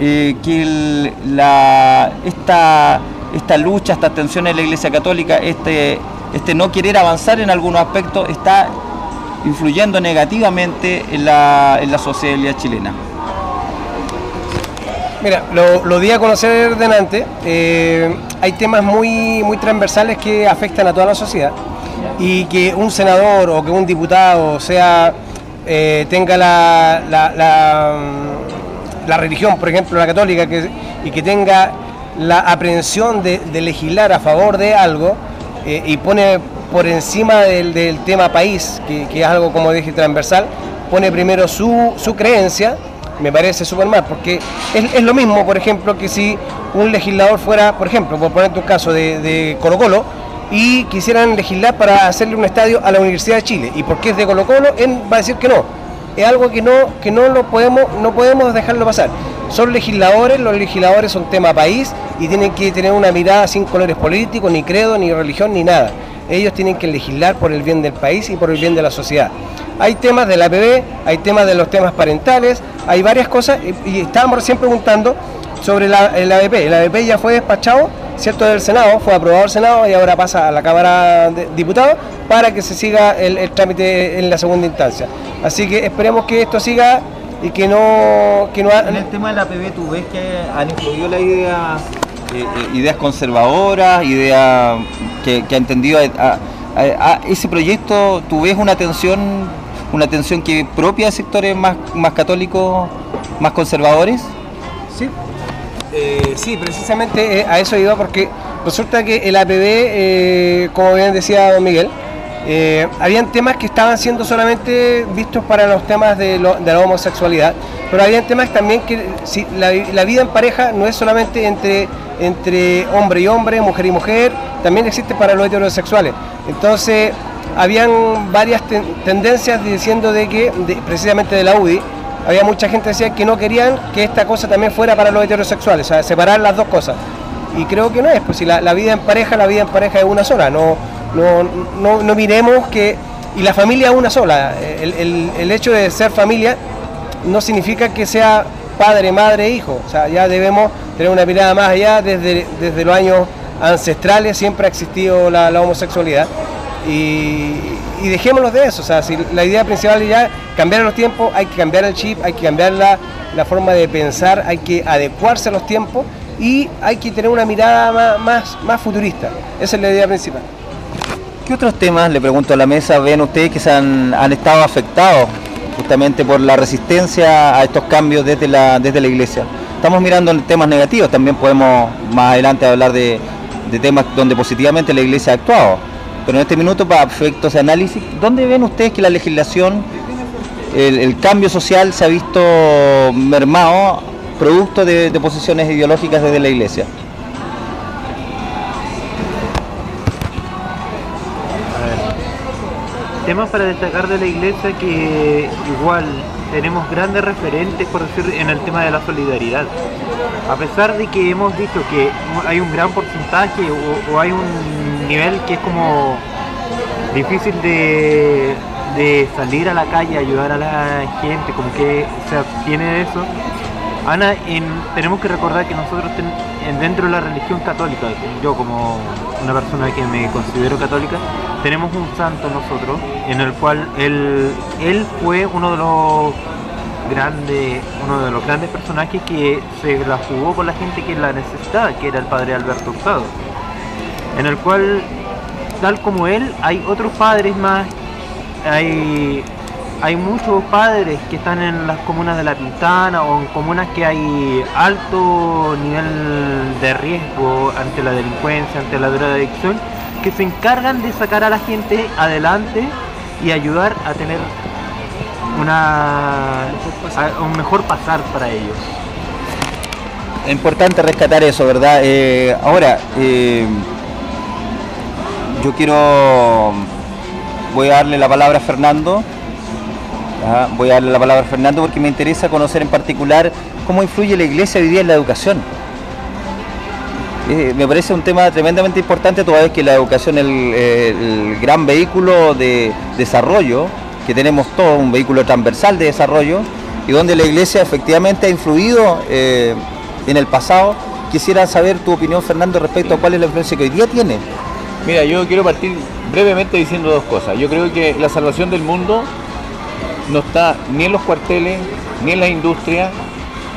eh, que la, esta, esta lucha, estas tensiones de la Iglesia Católica, este, este no querer avanzar en algunos aspectos está influyendo negativamente en la, en la sociedad chilena? Mira, lo, lo di a conocer delante. eh, hay temas muy, muy transversales que afectan a toda la sociedad y que un senador o que un diputado sea eh, tenga la, la, religión, por ejemplo, la católica, y que tenga la aprehensión de, de legislar a favor de algo eh, y pone por encima del, del tema país, que, que es algo, como dije, transversal, pone primero su, su creencia, me parece súper mal, porque es, es lo mismo, por ejemplo, que si un legislador fuera, por ejemplo, por poner tu caso de, de Colo Colo, y quisieran legislar para hacerle un estadio a la Universidad de Chile, y porque es de Colo Colo, él va a decir que no. Es algo que no, que no lo podemos, no podemos dejarlo pasar. Son legisladores, los legisladores son tema país y tienen que tener una mirada sin colores políticos, ni credo, ni religión, ni nada. Ellos tienen que legislar por el bien del país y por el bien de la sociedad. Hay temas de la APB, hay temas de los temas parentales, hay varias cosas y, y estábamos recién preguntando sobre la, el ABP. El ABP ya fue despachado, ¿cierto?, del Senado, fue aprobado el Senado y ahora pasa a la Cámara de Diputados para que se siga el, trámite en la segunda instancia. Así que esperemos que esto siga y que no... Que no ha- En el tema de la PB, ¿tú ves que han influido eh, eh, ideas conservadoras, ideas que, ha entendido a, ese proyecto? ¿Tú ves una tensión, una tensión que propia de sectores más, más católicos, más conservadores? Sí, Eh, sí, precisamente eh, a eso iba porque resulta que el APB, eh, como bien decía don Miguel, eh, habían temas que estaban siendo solamente vistos para los temas de, la homosexualidad, pero habían temas también que la, vida en pareja no es solamente entre, hombre y hombre, mujer y mujer, también existe para los heterosexuales. Entonces, habían varias ten- tendencias diciendo de que, precisamente de la UDI, había mucha gente que decía que no querían que esta cosa también fuera para los heterosexuales, o sea, separar las dos cosas. Y creo que no es, pues si la, la vida en pareja, la vida en pareja es una sola, no, no, no, no miremos que... Y la familia es una sola, el, el- el hecho de ser familia no significa que sea padre, madre, hijo, o sea, ya debemos tener una mirada más allá, desde, desde los años ancestrales siempre ha existido la, la homosexualidad y, y dejémonos de eso, o sea, si la idea principal es ya cambiar los tiempos, hay que cambiar el chip, hay que cambiar la, la forma de pensar, hay que adecuarse a los tiempos y hay que tener una mirada más, más, más futurista, esa es la idea principal. ¿Qué otros temas, le pregunto a la mesa, ven ustedes que se han, han estado afectados justamente por la resistencia a estos cambios desde la, desde la iglesia? Estamos mirando en temas negativos, también podemos más adelante hablar de, de temas donde positivamente la iglesia ha actuado. Pero en este minuto, para efectos de análisis, ¿dónde ven ustedes que la legislación, el, cambio social se ha visto mermado producto de posiciones ideológicas desde la iglesia? Temas para destacar de la iglesia que igual tenemos grandes referentes, por decir, en el tema de la solidaridad. A pesar de que hemos visto que hay un gran porcentaje o, hay un nivel que es como difícil de, de salir a la calle, ayudar a la gente, como que se abstiene de eso. Ana, en- tenemos que recordar que nosotros en- dentro de la religión católica, yo como una persona que me considero católica, tenemos un santo nosotros, en el cual él, él fue uno de los grandes, uno de los grandes personajes que se la jugó por la gente que la necesitaba, que era el padre Alberto Hurtado, en el cual tal como él, hay otros padres más, hay, hay muchos padres que están en las comunas de La Pintana o en comunas que hay alto nivel de riesgo ante la delincuencia, ante la drogadicción, que se encargan de sacar a la gente adelante y ayudar a tener una, un mejor pasar para ellos. Es importante rescatar eso, ¿verdad? Eh, ahora, eh, yo quiero, voy a darle la palabra a Fernando, voy a darle la palabra a Fernando porque me interesa conocer en particular cómo influye la iglesia hoy día en la educación. Eh, me parece un tema tremendamente importante, toda vez que la educación es el, eh, el gran vehículo de desarrollo que tenemos todos, un vehículo transversal de desarrollo, y donde la iglesia efectivamente ha influido eh, en el pasado. Quisiera saber tu opinión, Fernando, respecto a cuál es la influencia que hoy día tiene. Mira, yo quiero partir brevemente diciendo dos cosas. Yo creo que la salvación del mundo no está ni en los cuarteles, ni en la industria,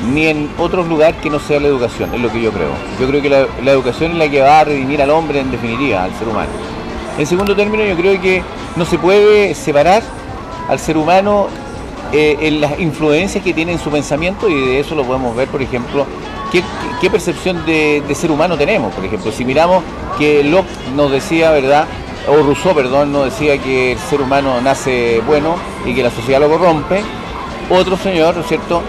ni en otros lugares que no sea la educación, es lo que yo creo. Yo creo que la, educación es la que va a redimir al hombre en definitiva, al ser humano. En segundo término, yo creo que no se puede separar al ser humano eh, en las influencias que tiene en su pensamiento y de eso lo podemos ver, por ejemplo, qué, percepción de, de ser humano tenemos. Por ejemplo, si miramos que Locke nos decía, ¿verdad? O Rousseau, perdón, nos decía que el ser humano nace bueno y que la sociedad lo corrompe. Otro señor, ¿no es cierto?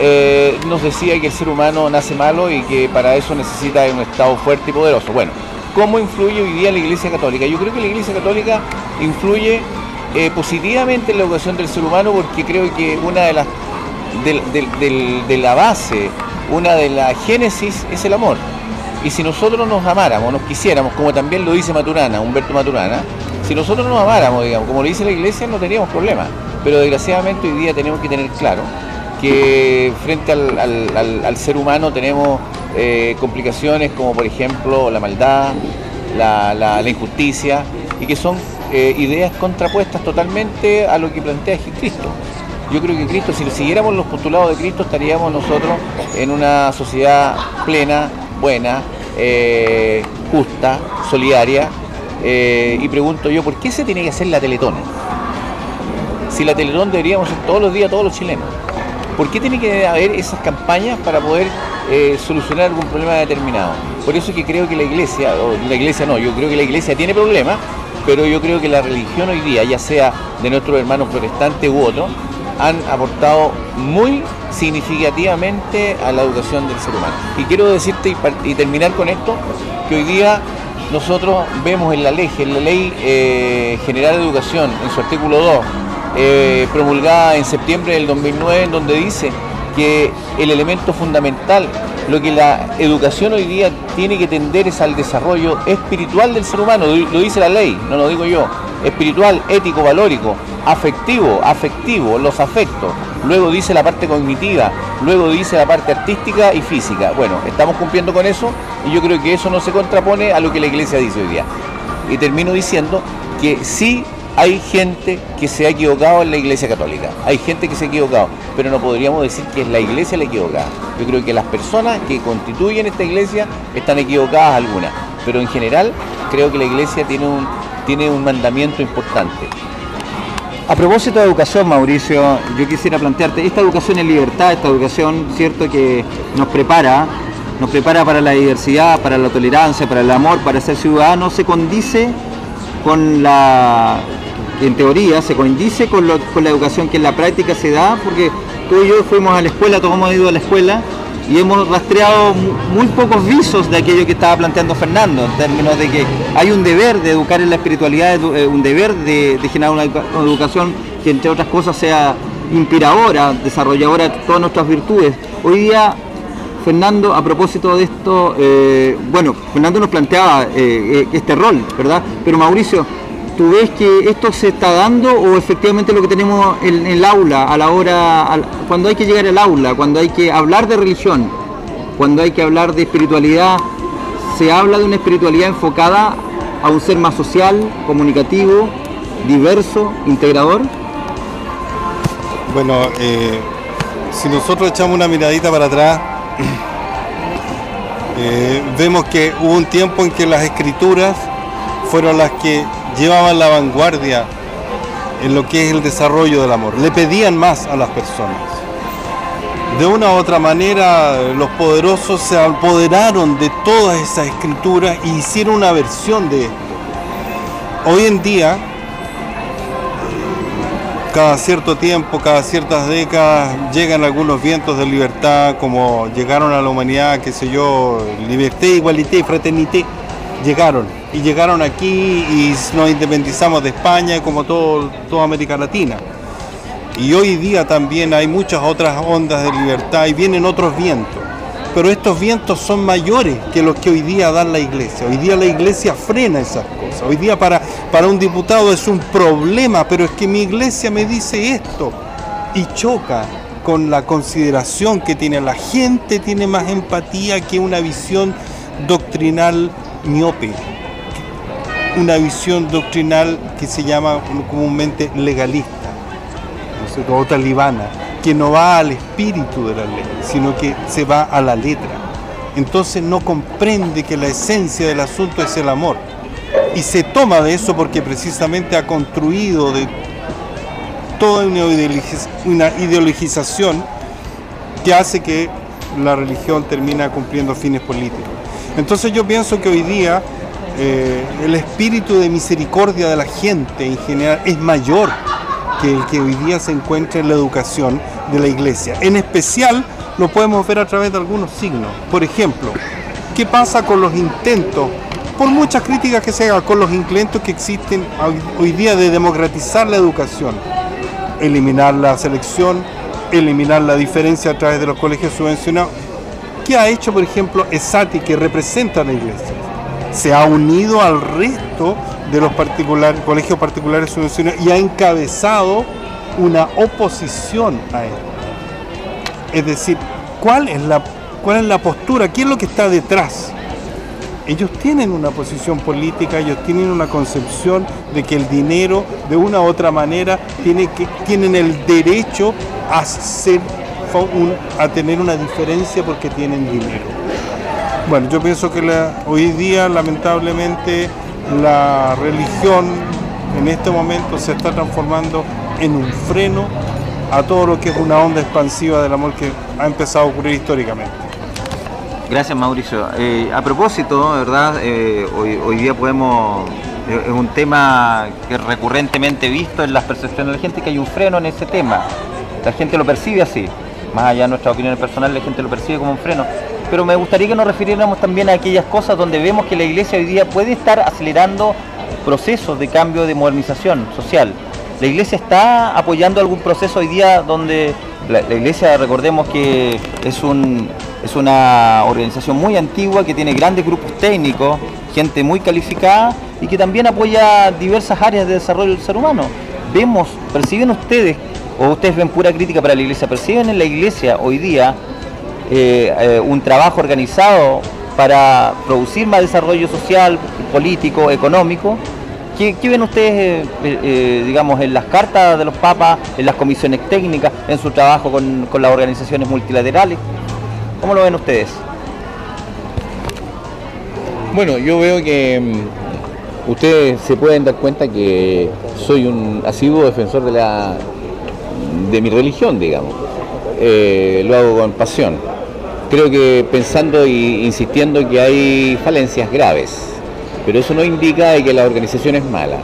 Eh, nos decía que el ser humano nace malo y que para eso necesita de un Estado fuerte y poderoso. Bueno, ¿cómo influye hoy día la Iglesia Católica? Yo creo que la Iglesia Católica influye eh, positivamente en la educación del ser humano porque creo que una de las del- de la base, una de las génesis es el amor. Y si nosotros nos amáramos, nos quisiéramos, como también lo dice Maturana, Humberto Maturana, si nosotros nos amáramos, digamos, como lo dice la iglesia, no teníamos problemas. Pero desgraciadamente hoy día tenemos que tener claro que frente al, al- ser humano tenemos eh, complicaciones como por ejemplo la maldad, la, la- injusticia, y que son eh, ideas contrapuestas totalmente a lo que plantea Cristo. Yo creo que Cristo, si siguiéramos los postulados de Cristo, estaríamos nosotros en una sociedad plena, buena, eh, justa, solidaria. y pregunto yo, ¿por qué se tiene que hacer la Teletón? Si la Teletón deberíamos hacer todos los días todos los chilenos. ¿Por qué tiene que haber esas campañas para poder eh, solucionar algún problema determinado? Por eso es que creo que la iglesia, o la iglesia no, yo creo que la iglesia tiene problemas, pero yo creo que la religión hoy día, ya sea de nuestros hermanos protestantes u otros, han aportado muy significativamente a la educación del ser humano. Y quiero decirte y, terminar con esto, que hoy día nosotros vemos en la ley, en la ley eh, general de educación, en su artículo 2, eh, promulgada en septiembre del 2009, en donde dice que el elemento fundamental, lo que la educación hoy día tiene que tender es al desarrollo espiritual del ser humano, lo dice la ley, no lo digo yo, espiritual, ético, valórico, afectivo, afectivo, los afectos, luego dice la parte cognitiva, luego dice la parte artística y física. Bueno, estamos cumpliendo con eso y yo creo que eso no se contrapone a lo que la iglesia dice hoy día. Y termino diciendo que sí hay gente que se ha equivocado en la iglesia católica, hay gente que se ha equivocado, pero no podríamos decir que es la iglesia la equivocada. Yo creo que las personas que constituyen esta iglesia están equivocadas algunas, pero en general creo que la iglesia tiene un, mandamiento importante. A propósito de educación, Mauricio, yo quisiera plantearte, esta educación en libertad, esta educación, cierto, que nos prepara, nos prepara para la diversidad, para la tolerancia, para el amor, para ser ciudadano, se condice con la, en teoría, se condice con, lo- con la educación que en la práctica se da, porque tú y yo fuimos a la escuela, todos hemos ido a la escuela y hemos rastreado mu- muy pocos visos de aquello que estaba planteando Fernando, en términos de que hay un deber de educar en la espiritualidad, eh, un deber de, generar una, una educación que entre otras cosas sea inspiradora, desarrolladora de todas nuestras virtudes. Hoy día, Fernando, a propósito de esto, eh, bueno, Fernando nos planteaba eh, eh, este rol, ¿verdad? Pero Mauricio, ¿tú ves que esto se está dando o efectivamente lo que tenemos en, el aula, a la hora, al- cuando hay que llegar al aula, cuando hay que hablar de religión, cuando hay que hablar de espiritualidad, se habla de una espiritualidad enfocada a un ser más social, comunicativo, diverso, integrador? Bueno, si nosotros echamos una miradita para atrás, eh, vemos que hubo un tiempo en que las escrituras fueron las que llevaban la vanguardia en lo que es el desarrollo del amor. Le pedían más a las personas. De una u otra manera, los poderosos se apoderaron de todas esas escrituras y hicieron una versión de esto. Hoy en día, cada cierto tiempo, cada ciertas décadas, llegan algunos vientos de libertad, como llegaron a la humanidad, qué sé yo, liberté, igualité, fraternité, llegaron. Y llegaron aquí y nos independizamos de España, como todo, toda América Latina. Y hoy día también hay muchas otras ondas de libertad y vienen otros vientos. Pero estos vientos son mayores que los que hoy día da la iglesia. Hoy día la iglesia frena esas cosas. Hoy día para, para un diputado es un problema, pero es que mi iglesia me dice esto y choca con la consideración que tiene la gente, tiene más empatía que una visión doctrinal miope, una visión doctrinal que se llama comúnmente legalista o talibana, que no va al espíritu de la ley, sino que se va a la letra. Entonces no comprende que la esencia del asunto es el amor. Y se toma de eso porque precisamente ha construido de toda una, ideologiz- una ideologización que hace que la religión termina cumpliendo fines políticos. Entonces yo pienso que hoy día eh, el espíritu de misericordia de la gente en general es mayor que que hoy día se encuentra en la educación de la iglesia. En especial lo podemos ver a través de algunos signos. Por ejemplo, ¿qué pasa con los intentos, por muchas críticas que se hagan, con los intentos que existen hoy día de democratizar la educación? Eliminar la selección, eliminar la diferencia a través de los colegios subvencionados. ¿Qué ha hecho, por ejemplo, ESATI, que representa a la iglesia? Se ha unido al resto de los particulares, colegios particulares subvencionados y ha encabezado una oposición a esto. Es decir, ¿cuál es la, cuál es la postura? ¿Quién es lo que está detrás? Ellos tienen una posición política, ellos tienen una concepción de que el dinero, de una u otra manera, tiene que, tienen el derecho a, ser, a tener una diferencia porque tienen dinero. Bueno, yo pienso que hoy día, lamentablemente, la religión en este momento se está transformando en un freno a todo lo que es una onda expansiva del amor que ha empezado a ocurrir históricamente. Gracias Mauricio. Eh, a propósito, ¿verdad? Eh, hoy, día podemos Es es un tema que recurrentemente visto en las percepciones de la gente que hay un freno en ese tema. La gente lo percibe así. Más allá de nuestras opiniones personales, la gente lo percibe como un freno. Pero me gustaría que nos refiriéramos también a aquellas cosas donde vemos que la iglesia hoy día puede estar acelerando procesos de cambio de modernización social. La iglesia está apoyando algún proceso hoy día donde la, la iglesia, recordemos que es, un, es una organización muy antigua que tiene grandes grupos técnicos, gente muy calificada y que también apoya diversas áreas de desarrollo del ser humano. Vemos, perciben ustedes, o ustedes ven pura crítica para la iglesia, perciben en la iglesia hoy día eh, eh, un trabajo organizado para producir más desarrollo social, político, económico. ¿Qué, ven ustedes, eh, digamos, en las cartas de los papas, en las comisiones técnicas, en su trabajo con, las organizaciones multilaterales? ¿Cómo lo ven ustedes? Bueno, yo veo que mm, ustedes se pueden dar cuenta que soy un asiduo defensor de la de mi religión, digamos. Lo hago con pasión. Creo que pensando e insistiendo que hay falencias graves, pero eso no indica que la organización es mala.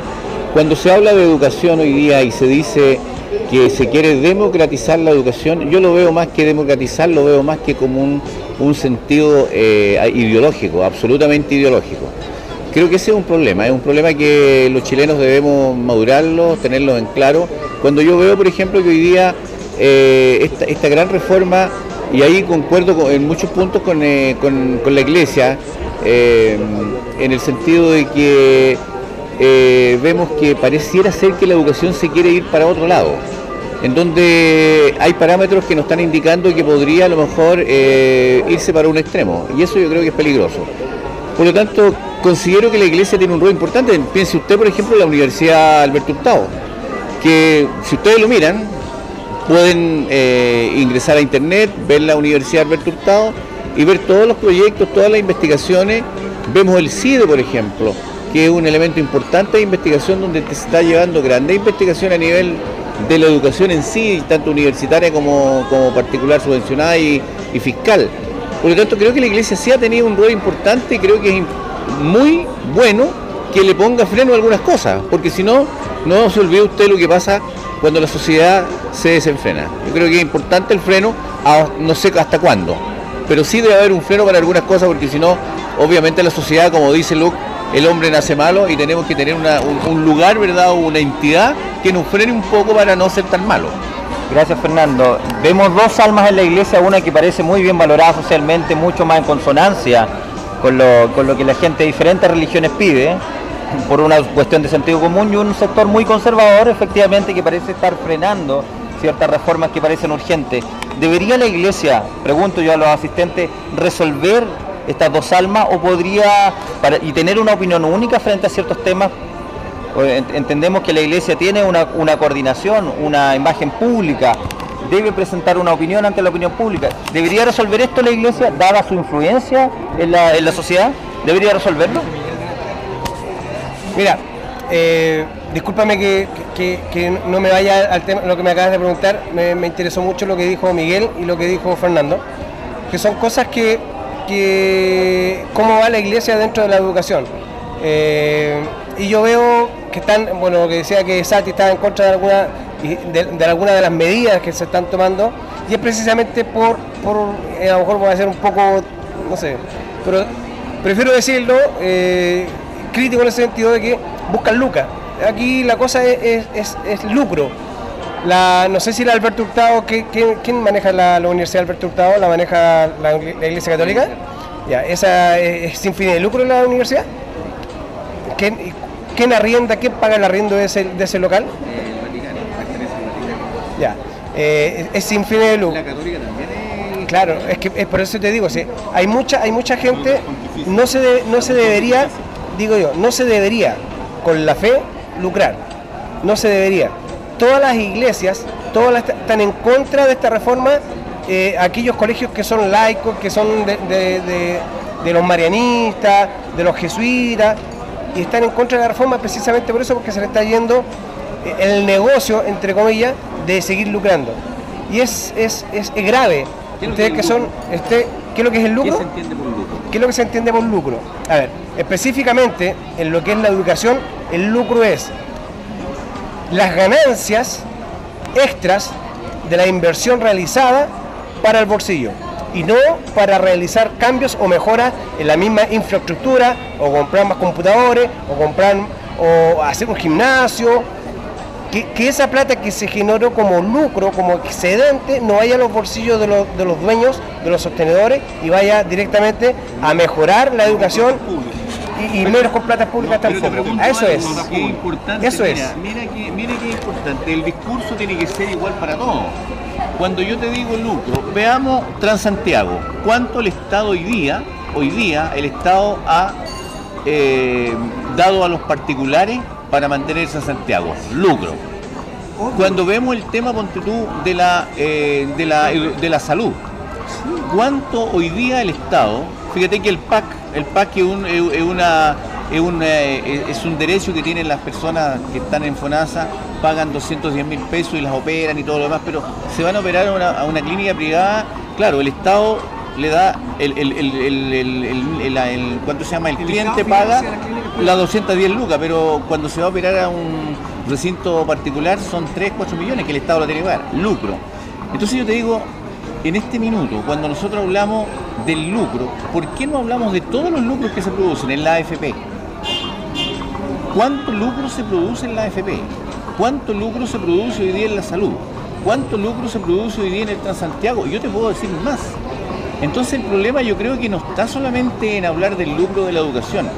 Cuando se habla de educación hoy día y se dice que se quiere democratizar la educación, yo lo veo más que democratizar, lo veo más que como un, sentido eh, ideológico, absolutamente ideológico. Creo que ese es un problema, es un problema que los chilenos debemos madurarlo, tenerlo en claro. Cuando yo veo, por ejemplo, que hoy día eh, esta gran reforma, y ahí concuerdo con- en muchos puntos con, eh, la Iglesia, eh, en el sentido de que eh, vemos que pareciera ser que la educación se quiere ir para otro lado, en donde hay parámetros que nos están indicando que podría a lo mejor irse para un extremo, y eso yo creo que es peligroso. Por lo tanto, considero que la iglesia tiene un rol importante. Piense usted, por ejemplo, en la Universidad Alberto Hurtado, que si ustedes lo miran, pueden eh, ingresar a internet, ver la Universidad Alberto Hurtado y ver todos los proyectos, todas las investigaciones. Vemos el CIDE, por ejemplo, que es un elemento importante de investigación donde se está llevando grandes investigación a nivel de la educación en sí, tanto universitaria como, como particular subvencionada y, y fiscal. Por lo tanto, creo que la Iglesia sí ha tenido un rol importante y creo que es muy bueno que le ponga freno a algunas cosas, porque si no, no se olvide usted lo que pasa cuando la sociedad se desenfrena. Yo creo que es importante el freno, no sé hasta cuándo, pero sí debe haber un freno para algunas cosas, porque si no, obviamente la sociedad, como dice Luke, el hombre nace malo y tenemos que tener un, lugar, ¿verdad?, o una entidad que nos frene un poco para no ser tan malo. Gracias Fernando. Vemos dos almas en la iglesia, una que parece muy bien valorada socialmente, mucho más en consonancia con lo que la gente de diferentes religiones pide, por una cuestión de sentido común, y un sector muy conservador, efectivamente, que parece estar frenando ciertas reformas que parecen urgentes. ¿Debería la iglesia, pregunto yo a los asistentes, resolver estas dos almas o podría, y tener una opinión única frente a ciertos temas, ent- Entendemos que la iglesia tiene una, coordinación, una imagen pública, debe presentar una opinión ante la opinión pública. ¿Debería resolver esto la iglesia, dada su influencia en la sociedad? ¿Debería resolverlo? Mira, eh, discúlpame que, que- no me vaya al tema, lo que me acabas de preguntar, me, interesó mucho lo que dijo Miguel y lo que dijo Fernando, que son cosas que, que cómo va la iglesia dentro de la educación. Eh, y yo veo que están, bueno, lo que decía que Sati estaba en contra de alguna de, de alguna de las medidas que se están tomando, y es precisamente por, por eh, a lo mejor voy a ser un poco, no sé, pero prefiero decirlo, crítico en el sentido de que buscan lucas. Aquí la cosa es, es- es- es lucro. La, no sé si la Alberto Hurtado, ¿qué- quién, maneja la, la Universidad Alberto Hurtado? ¿La maneja la, la Iglesia Católica? Ya, ¿esa es, es sin fines de lucro la universidad? ¿Quién, quién arrienda, quién paga el arriendo de ese, de ese local? Ya, eh, es sin fines de lucro. Claro, es que es por eso te digo, sí, hay mucha, hay mucha gente, no se, de- no se debería, digo yo, no se debería con la fe lucrar, no se debería. Todas las iglesias, todas las están en contra de esta reforma, eh, aquellos colegios que son laicos, que son de, de- de- de los marianistas, de los jesuitas, y están en contra de la reforma precisamente por eso, porque se le está yendo eh, el negocio, entre comillas, de seguir lucrando. Y es, es, es, grave. Ustedes que son, este, ¿qué es lo que es el lucro? ¿Qué es lo que se entiende por lucro? A ver, específicamente en lo que es la educación, El lucro es las ganancias extras de la inversión realizada para el bolsillo y no para realizar cambios o mejoras en la misma infraestructura o comprar más computadores o comprar o hacer un gimnasio que, esa plata que se generó como lucro, como excedente, no vaya a los bolsillos de los, dueños, de los sostenedores y vaya directamente a mejorar la educación y, menos con plata pública tampoco. eso es. importante, Eso es. Mira que importante, el discurso tiene que ser igual para todos. Cuando yo te digo lucro, veamos Transantiago, ¿cuánto el Estado hoy día, hoy día el Estado ha eh, dado a los particulares para mantener Transantiago? Lucro. Cuando vemos el tema, ponte tú, de la, eh, de la, de la salud, ¿cuánto hoy día el Estado, fíjate que el PAC, el PAC es un, es- una, es, un, eh, es un derecho que tienen las personas que están en FONASA, pagan 210 mil pesos y las operan y todo lo demás, pero se van a operar a una, a una clínica privada, claro, el Estado le da, el, el, el, el, ¿cuánto se llama? El, cliente paga las 210 lucas, pero cuando se va a operar a un recinto particular son 3, 4 millones que el Estado lo tiene que pagar, lucro. Entonces yo te digo, en este minuto, cuando nosotros hablamos del lucro, ¿por qué no hablamos de todos los lucros que se producen en la AFP? ¿Cuánto lucro se produce en la AFP? ¿Cuánto lucro se produce hoy día en la salud? ¿Cuánto lucro se produce hoy día en el Transantiago? Yo te puedo decir más. Entonces el problema yo creo que no está solamente en hablar del lucro de la educación.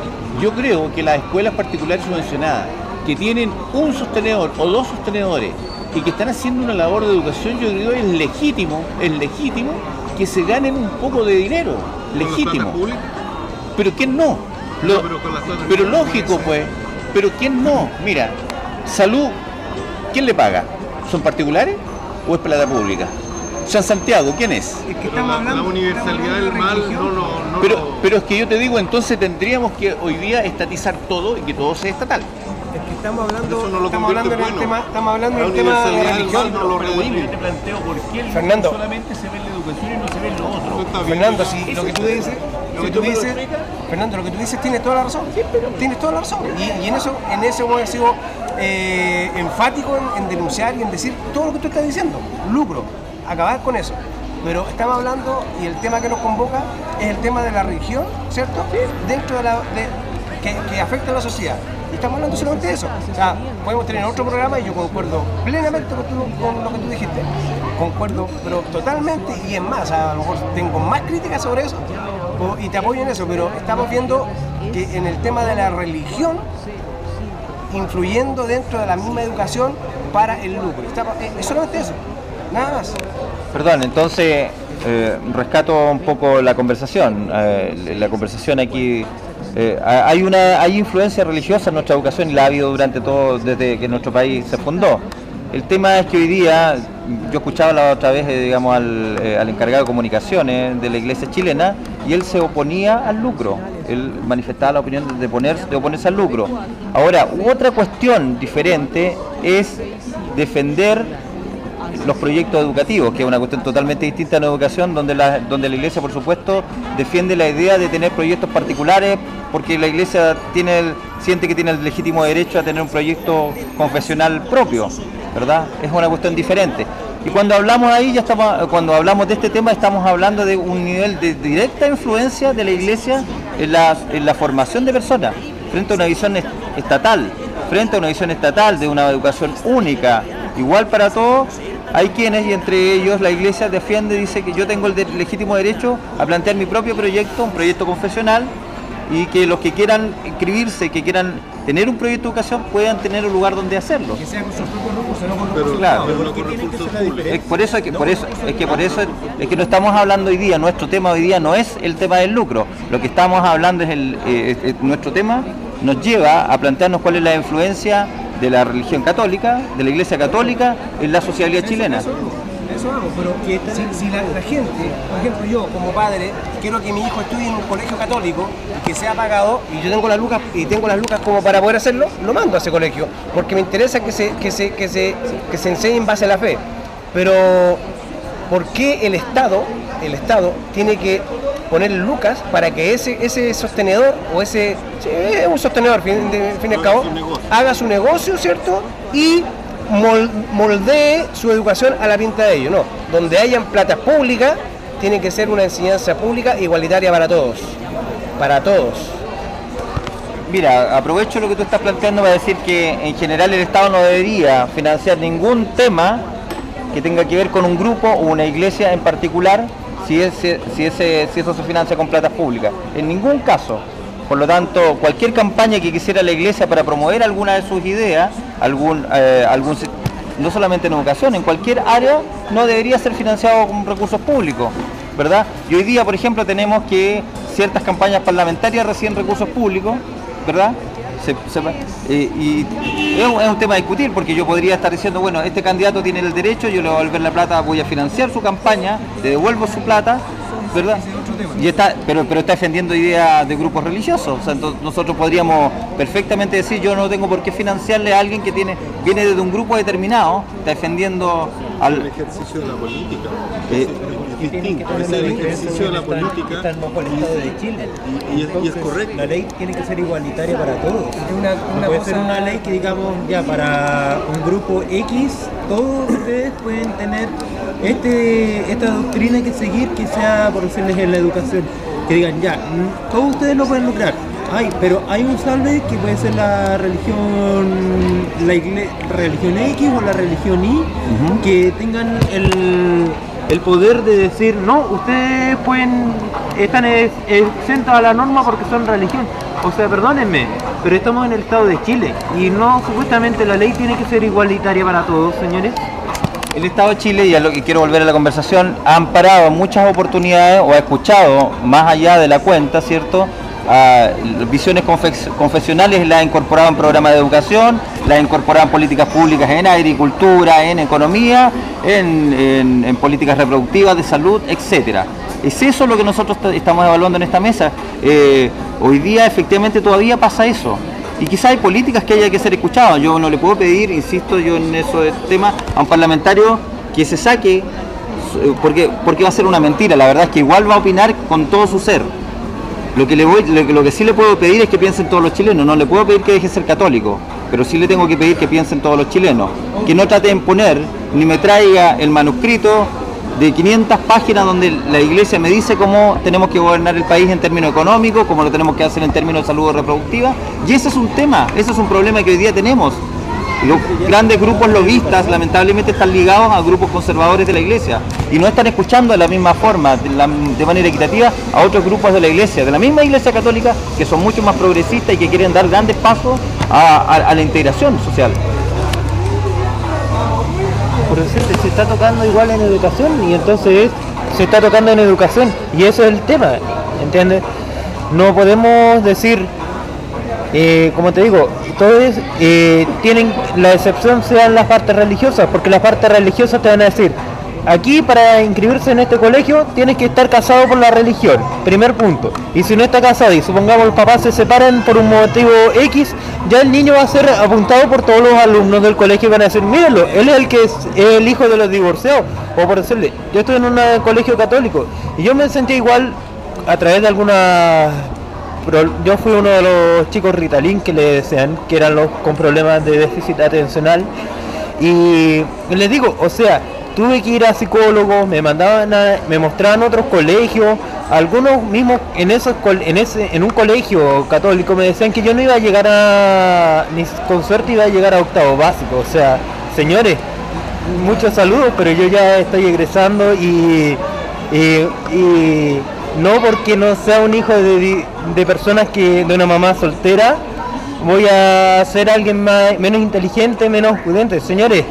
Yo creo que las escuelas particulares subvencionadas que tienen un sostenedor o dos sostenedores y que están haciendo una labor de educación, yo creo que es legítimo, es legítimo que se ganen un poco de dinero. Legítimo. Pero ¿quién no? Lo- pero lógico, pues. Pero ¿quién no? Mira, salud, ¿quién le paga? ¿Son particulares o es plata pública? San Santiago, ¿quién es? la, la universalidad del mal no lo. No Pero, pero es que yo te digo, entonces tendríamos que hoy día estatizar todo y que todo sea estatal. Es que estamos hablando, Eso no lo estamos hablando en el tema, estamos hablando La en el tema de la del religión. mal no lo. Yo te planteo por qué el Fernando. solamente se ve en la educación y no se ve en lo otro. Fernando, si lo que tú dices, lo que tú dices. Fernando, lo que tú dices tienes toda la razón. Tienes toda la razón. Y, y en eso, en eso hemos sido eh, enfático en, en denunciar y en decir todo lo que tú estás diciendo. Lucro, acabar con eso. Pero estamos hablando y el tema que nos convoca es el tema de la religión, ¿cierto? Dentro de la de- que, que afecta a la sociedad. Y estamos hablando solamente de eso. O sea, podemos tener otro programa y yo concuerdo plenamente con, tu- con lo que tú dijiste. Concuerdo, pero totalmente, y es más, a lo mejor tengo más críticas sobre eso y te apoyo en eso, pero estamos viendo que en el tema de la religión, influyendo dentro de la misma educación para el lucro. Eh, es solamente eso, Perdón, entonces eh, rescato un poco la conversación. Eh, la conversación aquí. eh, hay una hay influencia religiosa en nuestra educación y la ha habido durante todo desde que nuestro país se fundó. El tema es que hoy día, yo escuchaba la otra vez, digamos, al, al encargado de comunicaciones de la iglesia chilena y él se oponía al lucro. Él manifestaba la opinión de, ponerse, de oponerse al lucro. Ahora, otra cuestión diferente es defender los proyectos educativos, que es una cuestión totalmente distinta en educación, donde la, donde la iglesia, por supuesto, defiende la idea de tener proyectos particulares, porque la iglesia tiene el- siente que tiene el legítimo derecho a tener un proyecto confesional propio, ¿verdad? Es una cuestión diferente. Y cuando hablamos ahí, ya estamos, cuando hablamos de este tema, estamos hablando de un nivel de directa influencia de la iglesia en la, en la formación de personas, frente a una visión est- estatal, frente a una visión estatal de una educación única, igual para todos, hay quienes, y entre ellos la iglesia defiende, dice que yo tengo el de- legítimo derecho a plantear mi propio proyecto, un proyecto confesional, y que los que quieran inscribirse, que quieran tener un proyecto de educación, puedan tener un lugar donde hacerlo. Que sea con sus propios recursos, no con Pero, Claro. pero no con recursos públicos. Es por eso es que por eso es que por eso es que no estamos hablando hoy día, nuestro tema hoy día no es el tema del lucro. Lo que estamos hablando es el eh, eh, nuestro tema nos lleva a plantearnos cuál es la influencia de la religión católica, de la iglesia católica en la sociedad chilena. Eso vamos, eso vamos, pero si, si la, la gente, por ejemplo yo como padre, quiero que mi hijo estudie en un colegio católico, que sea pagado, y yo tengo las lucas, y tengo las lucas como para poder hacerlo, lo mando a ese colegio, porque me interesa que se, que se, que se, que se enseñe en base a la fe. Pero, ¿por qué el Estado, el Estado tiene que poner lucas para que ese, ese sostenedor o ese, es un sostenedor, fin, de, fin y al cabo, haga su negocio, ¿cierto? Y mol- moldee su educación a la pinta de ellos, ¿no? Donde hayan platas públicas, tiene que ser una enseñanza pública igualitaria para todos, para todos. Mira, aprovecho lo que tú estás planteando para decir que en general el Estado no debería financiar ningún tema que tenga que ver con un grupo o una iglesia en particular si, ese, si, eso se financia con platas públicas. En ningún caso. Por lo tanto, cualquier campaña que quisiera la iglesia para promover alguna de sus ideas, algún, eh, algún, no solamente en educación, en cualquier área, no debería ser financiado con recursos públicos. ¿verdad? Y hoy día, por ejemplo, tenemos que ciertas campañas parlamentarias reciben recursos públicos, ¿verdad? Se- se- eh, y es un, es un tema a discutir porque yo podría estar diciendo, bueno, este candidato tiene el derecho, yo le voy a devolver la plata, voy a financiar su campaña, le devuelvo su plata, ¿verdad? Y está, pero, pero está defendiendo ideas de grupos religiosos. O sea, entonces nosotros podríamos perfectamente decir, yo no tengo por qué financiarle a alguien que tiene viene desde un grupo determinado, está defendiendo al ejercicio de la política. Eh, Es distinto, es el ejercicio de la política. El Estado de Chile. Y, y es, y es Entonces, correcto. La ley tiene que ser igualitaria para todos. una- no puede cosa- ser una ley que digamos ya para un grupo X, todos ustedes pueden tener este, esta doctrina que seguir que sea, por decirles, en la educación. Que digan, ya, todos ustedes lo pueden lograr. Ay, pero hay un salve que puede ser la religión, la igle- religión X o la religión Y, que tengan el, el poder de decir, no, ustedes pueden, están ex- exentos a la norma porque son religión. O sea, perdónenme, pero estamos en el Estado de Chile y no supuestamente la ley tiene que ser igualitaria para todos, señores. El Estado de Chile, y a lo que quiero volver a la conversación, ha amparado muchas oportunidades o ha escuchado más allá de la cuenta, ¿cierto? Visiones confes- confesionales las ha incorporado en programas de educación, las ha incorporado en políticas públicas en agricultura, en economía, en, políticas reproductivas, de salud, etcétera. Es eso lo que nosotros estamos evaluando en esta mesa. Eh, hoy día efectivamente todavía pasa eso. Y quizá hay políticas que haya que ser escuchadas. Yo no le puedo pedir, insisto yo en eso del tema, a un parlamentario que se saque, su- porque, porque va a ser una mentira. La verdad es que igual va a opinar con todo su ser. Lo que, le voy, lo que sí le puedo pedir es que piensen todos los chilenos. No le puedo pedir que deje de ser católico, pero sí le tengo que pedir que piensen todos los chilenos. Que no trate de imponer, ni me traiga el manuscrito de 500 páginas donde la iglesia me dice cómo tenemos que gobernar el país en términos económicos, cómo lo tenemos que hacer en términos de salud reproductiva. Y ese es un tema, ese es un problema que hoy día tenemos. Los grandes grupos lobistas lamentablemente están ligados a grupos conservadores de la iglesia y no están escuchando de la misma forma, de, manera equitativa, a otros grupos de la iglesia, de la misma iglesia católica, que son mucho más progresistas y que quieren dar grandes pasos a, la integración social. Por decirte, se está tocando igual en educación y entonces se está tocando en educación y eso es el tema, ¿entiendes? No podemos decir, eh, como te digo, todos eh, tienen, la excepción sean las partes religiosas, porque las partes religiosas te van a decir, aquí para inscribirse en este colegio tienes que estar casado por la religión, primer punto. Y si no está casado y supongamos los papás se separan por un motivo X, ya el niño va a ser apuntado por todos los alumnos del colegio y van a decir, mírenlo, él es el que es el hijo de los divorciados. O por decirle, yo estoy en un colegio católico y yo me sentía igual a través de algunas yo fui uno de los chicos Ritalin que le decían que eran los con problemas de déficit atencional y les digo, o sea, tuve que ir a psicólogos, me mandaban a- me mostraban otros colegios, algunos mismos en esos en ese en un colegio católico me decían que yo no iba a llegar a ni con suerte iba a llegar a octavo básico, o sea, señores, muchos saludos, pero yo ya estoy egresando y, y- y no porque no sea un hijo de, de personas que de una mamá soltera voy a ser alguien más, menos inteligente, menos prudente. Señores,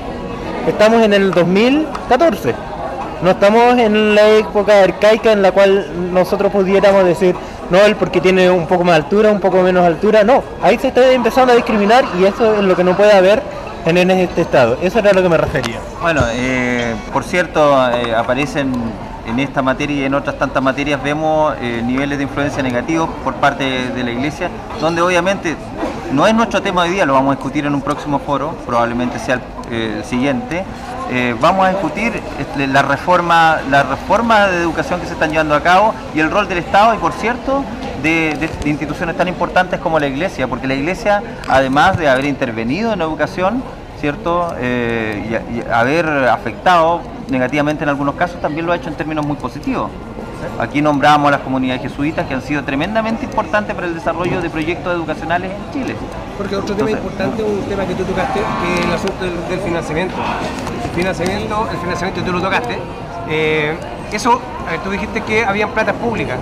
estamos en el 2014. No estamos en la época arcaica en la cual nosotros pudiéramos decir, no, él porque tiene un poco más altura, un poco menos altura. No, ahí se está empezando a discriminar y eso es lo que no puede haber en, este estado. Eso era a lo que me refería. Bueno, eh, por cierto, eh, aparecen en esta materia y en otras tantas materias, vemos eh, niveles de influencia negativos por parte de la Iglesia, donde obviamente no es nuestro tema hoy día, lo vamos a discutir en un próximo foro, probablemente sea el, eh, siguiente, eh, vamos a discutir este, la reforma, la reforma de educación que se están llevando a cabo y el rol del Estado y por cierto de instituciones tan importantes como la Iglesia, porque la Iglesia, además de haber intervenido en la educación, ¿cierto? Eh, y, y haber afectado negativamente en algunos casos, también lo ha hecho en términos muy positivos. Aquí nombramos a las comunidades jesuitas que han sido tremendamente importantes para el desarrollo de proyectos educacionales en Chile. Porque otro tema importante, un tema que tú tocaste, que es el asunto del, del financiamiento. El financiamiento, el financiamiento tú lo tocaste. Eh, eso, ver, tú dijiste que habían platas públicas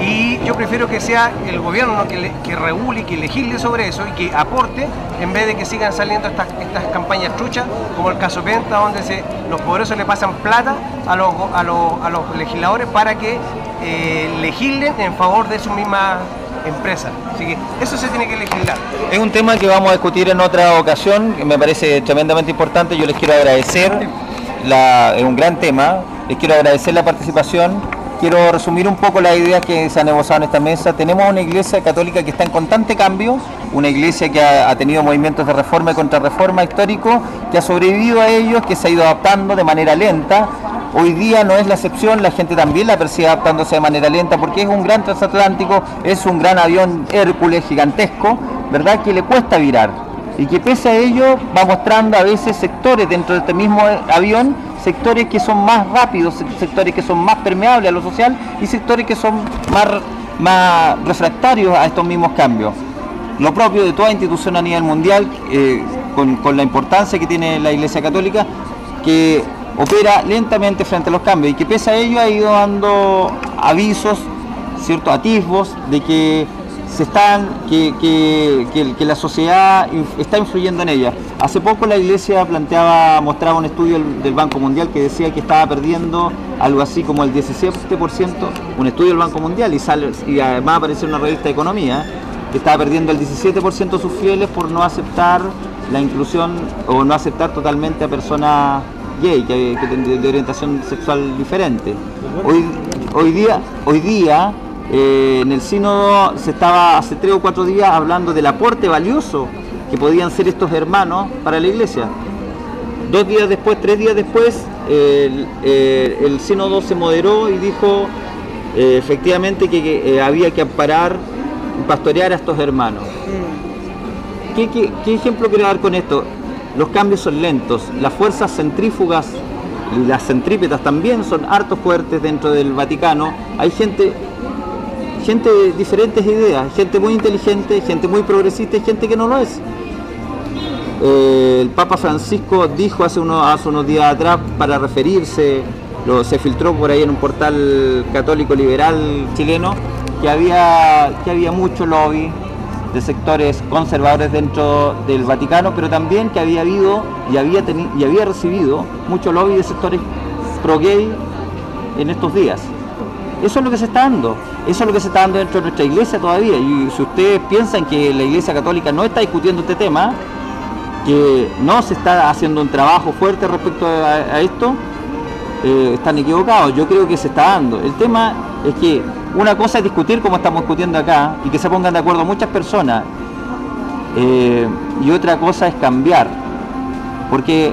y yo prefiero que sea el gobierno que, le- que regule, que legisle sobre eso y que aporte en vez de que sigan saliendo estas, campañas truchas, como el caso Penta, donde los poderosos le pasan plata a los, legisladores para que eh, legislen en favor de su misma empresa. Así que eso se tiene que legislar. Es un tema que vamos a discutir en otra ocasión, que me parece tremendamente importante. Yo les quiero agradecer, es un gran tema, les quiero agradecer la participación. Quiero resumir un poco las ideas que se han esbozado en esta mesa. Tenemos una iglesia católica que está en constante cambio, una iglesia que ha, tenido movimientos de reforma y contrarreforma histórico, que ha sobrevivido a ellos, que se ha ido adaptando de manera lenta. Hoy día no es la excepción, la gente también la percibe adaptándose de manera lenta porque es un gran transatlántico, es un gran avión Hércules gigantesco, ¿verdad? Que le cuesta virar y que pese a ello va mostrando a veces sectores dentro de este mismo avión, sectores que son más rápidos, se- sectores que son más permeables a lo social y sectores que son más, más refractarios a estos mismos cambios. Lo propio de toda institución a nivel mundial, eh, con, con la importancia que tiene la Iglesia Católica, que opera lentamente frente a los cambios y que pese a ello ha ido dando avisos, ciertos atisbos de que se están, que, que- que- que la sociedad está influyendo en ella. Hace poco la iglesia planteaba, mostraba un estudio del, Banco Mundial que decía que estaba perdiendo algo así como el 17%, un estudio del Banco Mundial y, sale, y además aparece en una revista de economía, que estaba perdiendo el 17% de sus fieles por no aceptar la inclusión o no aceptar totalmente a personas gay, que, que de, de orientación sexual diferente. Hoy, hoy día, hoy día eh, en el sínodo se estaba hace tres o cuatro días hablando del aporte valioso que podían ser estos hermanos para la iglesia. Dos días después, tres días después, el, eh, el sínodo se moderó y dijo eh, efectivamente que, que, había que amparar y pastorear a estos hermanos. ¿Qué, qué- qué ejemplo quiero dar con esto? Los cambios son lentos, las fuerzas centrífugas y las centrípetas también son harto fuertes dentro del Vaticano. Hay gente, gente de diferentes ideas, gente muy inteligente, gente muy progresista y gente que no lo es. Eh, el Papa Francisco dijo hace unos, días atrás para referirse, lo, se filtró por ahí en un portal católico liberal chileno, que había, mucho lobby de sectores conservadores dentro del Vaticano, pero también que había habido y había, y había recibido mucho lobby de sectores pro-gay en estos días. Eso es lo que se está dando, eso es lo que se está dando dentro de nuestra iglesia todavía. Y si ustedes piensan que la iglesia católica no está discutiendo este tema, que no se está haciendo un trabajo fuerte respecto a, esto, eh, están equivocados. Yo creo que se está dando. El tema es que una cosa es discutir como estamos discutiendo acá y que se pongan de acuerdo muchas personas eh, y otra cosa es cambiar. Porque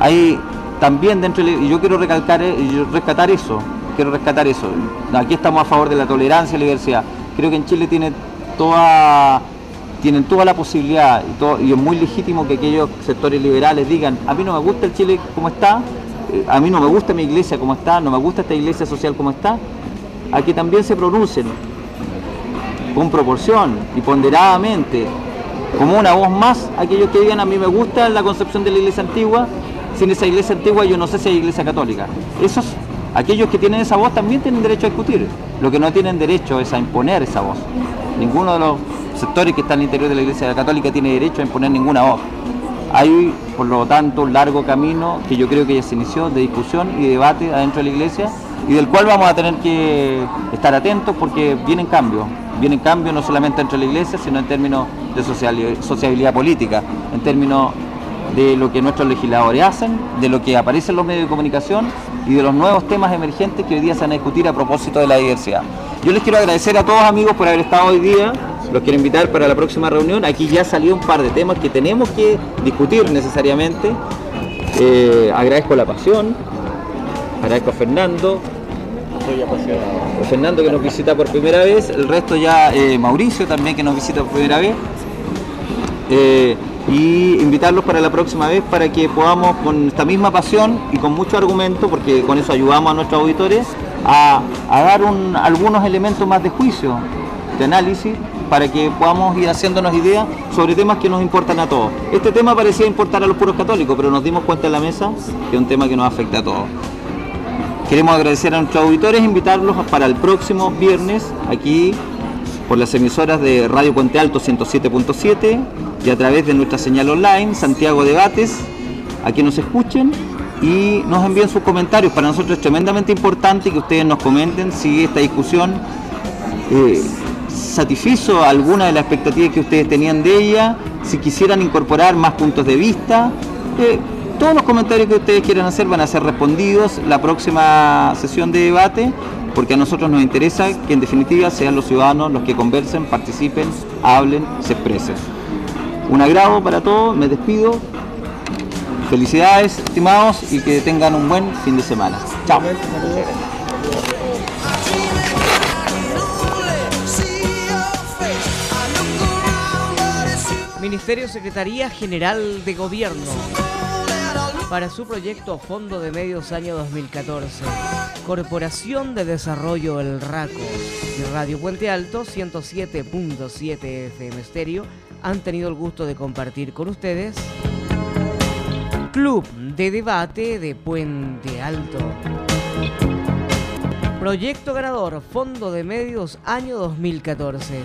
hay también dentro, y yo quiero recalcar, eh, rescatar eso, quiero rescatar eso. Aquí estamos a favor de la tolerancia y la diversidad. Creo que en Chile tiene toda tienen toda la posibilidad y, es muy legítimo que aquellos sectores liberales digan, a mí no me gusta el Chile como está, eh, a mí no me gusta mi iglesia como está, no me gusta esta iglesia social como está, a que también se pronuncien con proporción y ponderadamente, como una voz más, aquellos que digan, a mí me gusta la concepción de la iglesia antigua, sin esa iglesia antigua yo no sé si hay iglesia católica. Esos, aquellos que tienen esa voz también tienen derecho a discutir, lo que no tienen derecho es a imponer esa voz. Ninguno de los sectores que están al interior de la iglesia católica tiene derecho a imponer ninguna voz. Hay, por lo tanto, un largo camino que yo creo que ya se inició de discusión y debate adentro de la iglesia y del cual vamos a tener que estar atentos porque vienen cambios. Vienen cambios no solamente dentro de la iglesia, sino en términos de sociabilidad política, en términos de lo que nuestros legisladores hacen, de lo que aparece en los medios de comunicación y de los nuevos temas emergentes que hoy día se van a discutir a propósito de la diversidad. Yo les quiero agradecer a todos amigos por haber estado hoy día, los quiero invitar para la próxima reunión, aquí ya salió un par de temas que tenemos que discutir necesariamente. Eh, agradezco la pasión, agradezco a Fernando, Soy apasionado. a Fernando que nos visita por primera vez, el resto ya eh, Mauricio también que nos visita por primera vez. Eh, y invitarlos para la próxima vez para que podamos con esta misma pasión y con mucho argumento, porque con eso ayudamos a nuestros auditores, a, dar un- algunos elementos más de juicio, de análisis, para que podamos ir haciéndonos ideas sobre temas que nos importan a todos. Este tema parecía importar a los puros católicos, pero nos dimos cuenta en la mesa que es un tema que nos afecta a todos. Queremos agradecer a nuestros auditores, invitarlos para el próximo viernes aquí por las emisoras de Radio Puente Alto 107.7 y a través de nuestra señal online Santiago Debates, a que nos escuchen y nos envíen sus comentarios. Para nosotros es tremendamente importante que ustedes nos comenten si esta discusión eh, satisfizo alguna de las expectativas que ustedes tenían de ella, si quisieran incorporar más puntos de vista. Eh, todos los comentarios que ustedes quieran hacer van a ser respondidos la próxima sesión de debate, porque a nosotros nos interesa que en definitiva sean los ciudadanos los que conversen, participen, hablen, se expresen. Un agrado para todos, me despido. Felicidades, estimados, y que tengan un buen fin de semana. Chao. Ministerio Secretaría General de Gobierno. Para su proyecto Fondo de Medios año 2014. Corporación de Desarrollo El Raco y Radio Puente Alto 107.7 FM Estéreo han tenido el gusto de compartir con ustedes Club de Debate de Puente Alto. Proyecto ganador Fondo de Medios año 2014.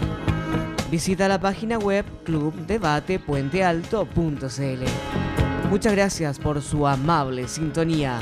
Visita la página web clubdebatepuentealto.cl. Muchas gracias por su amable sintonía.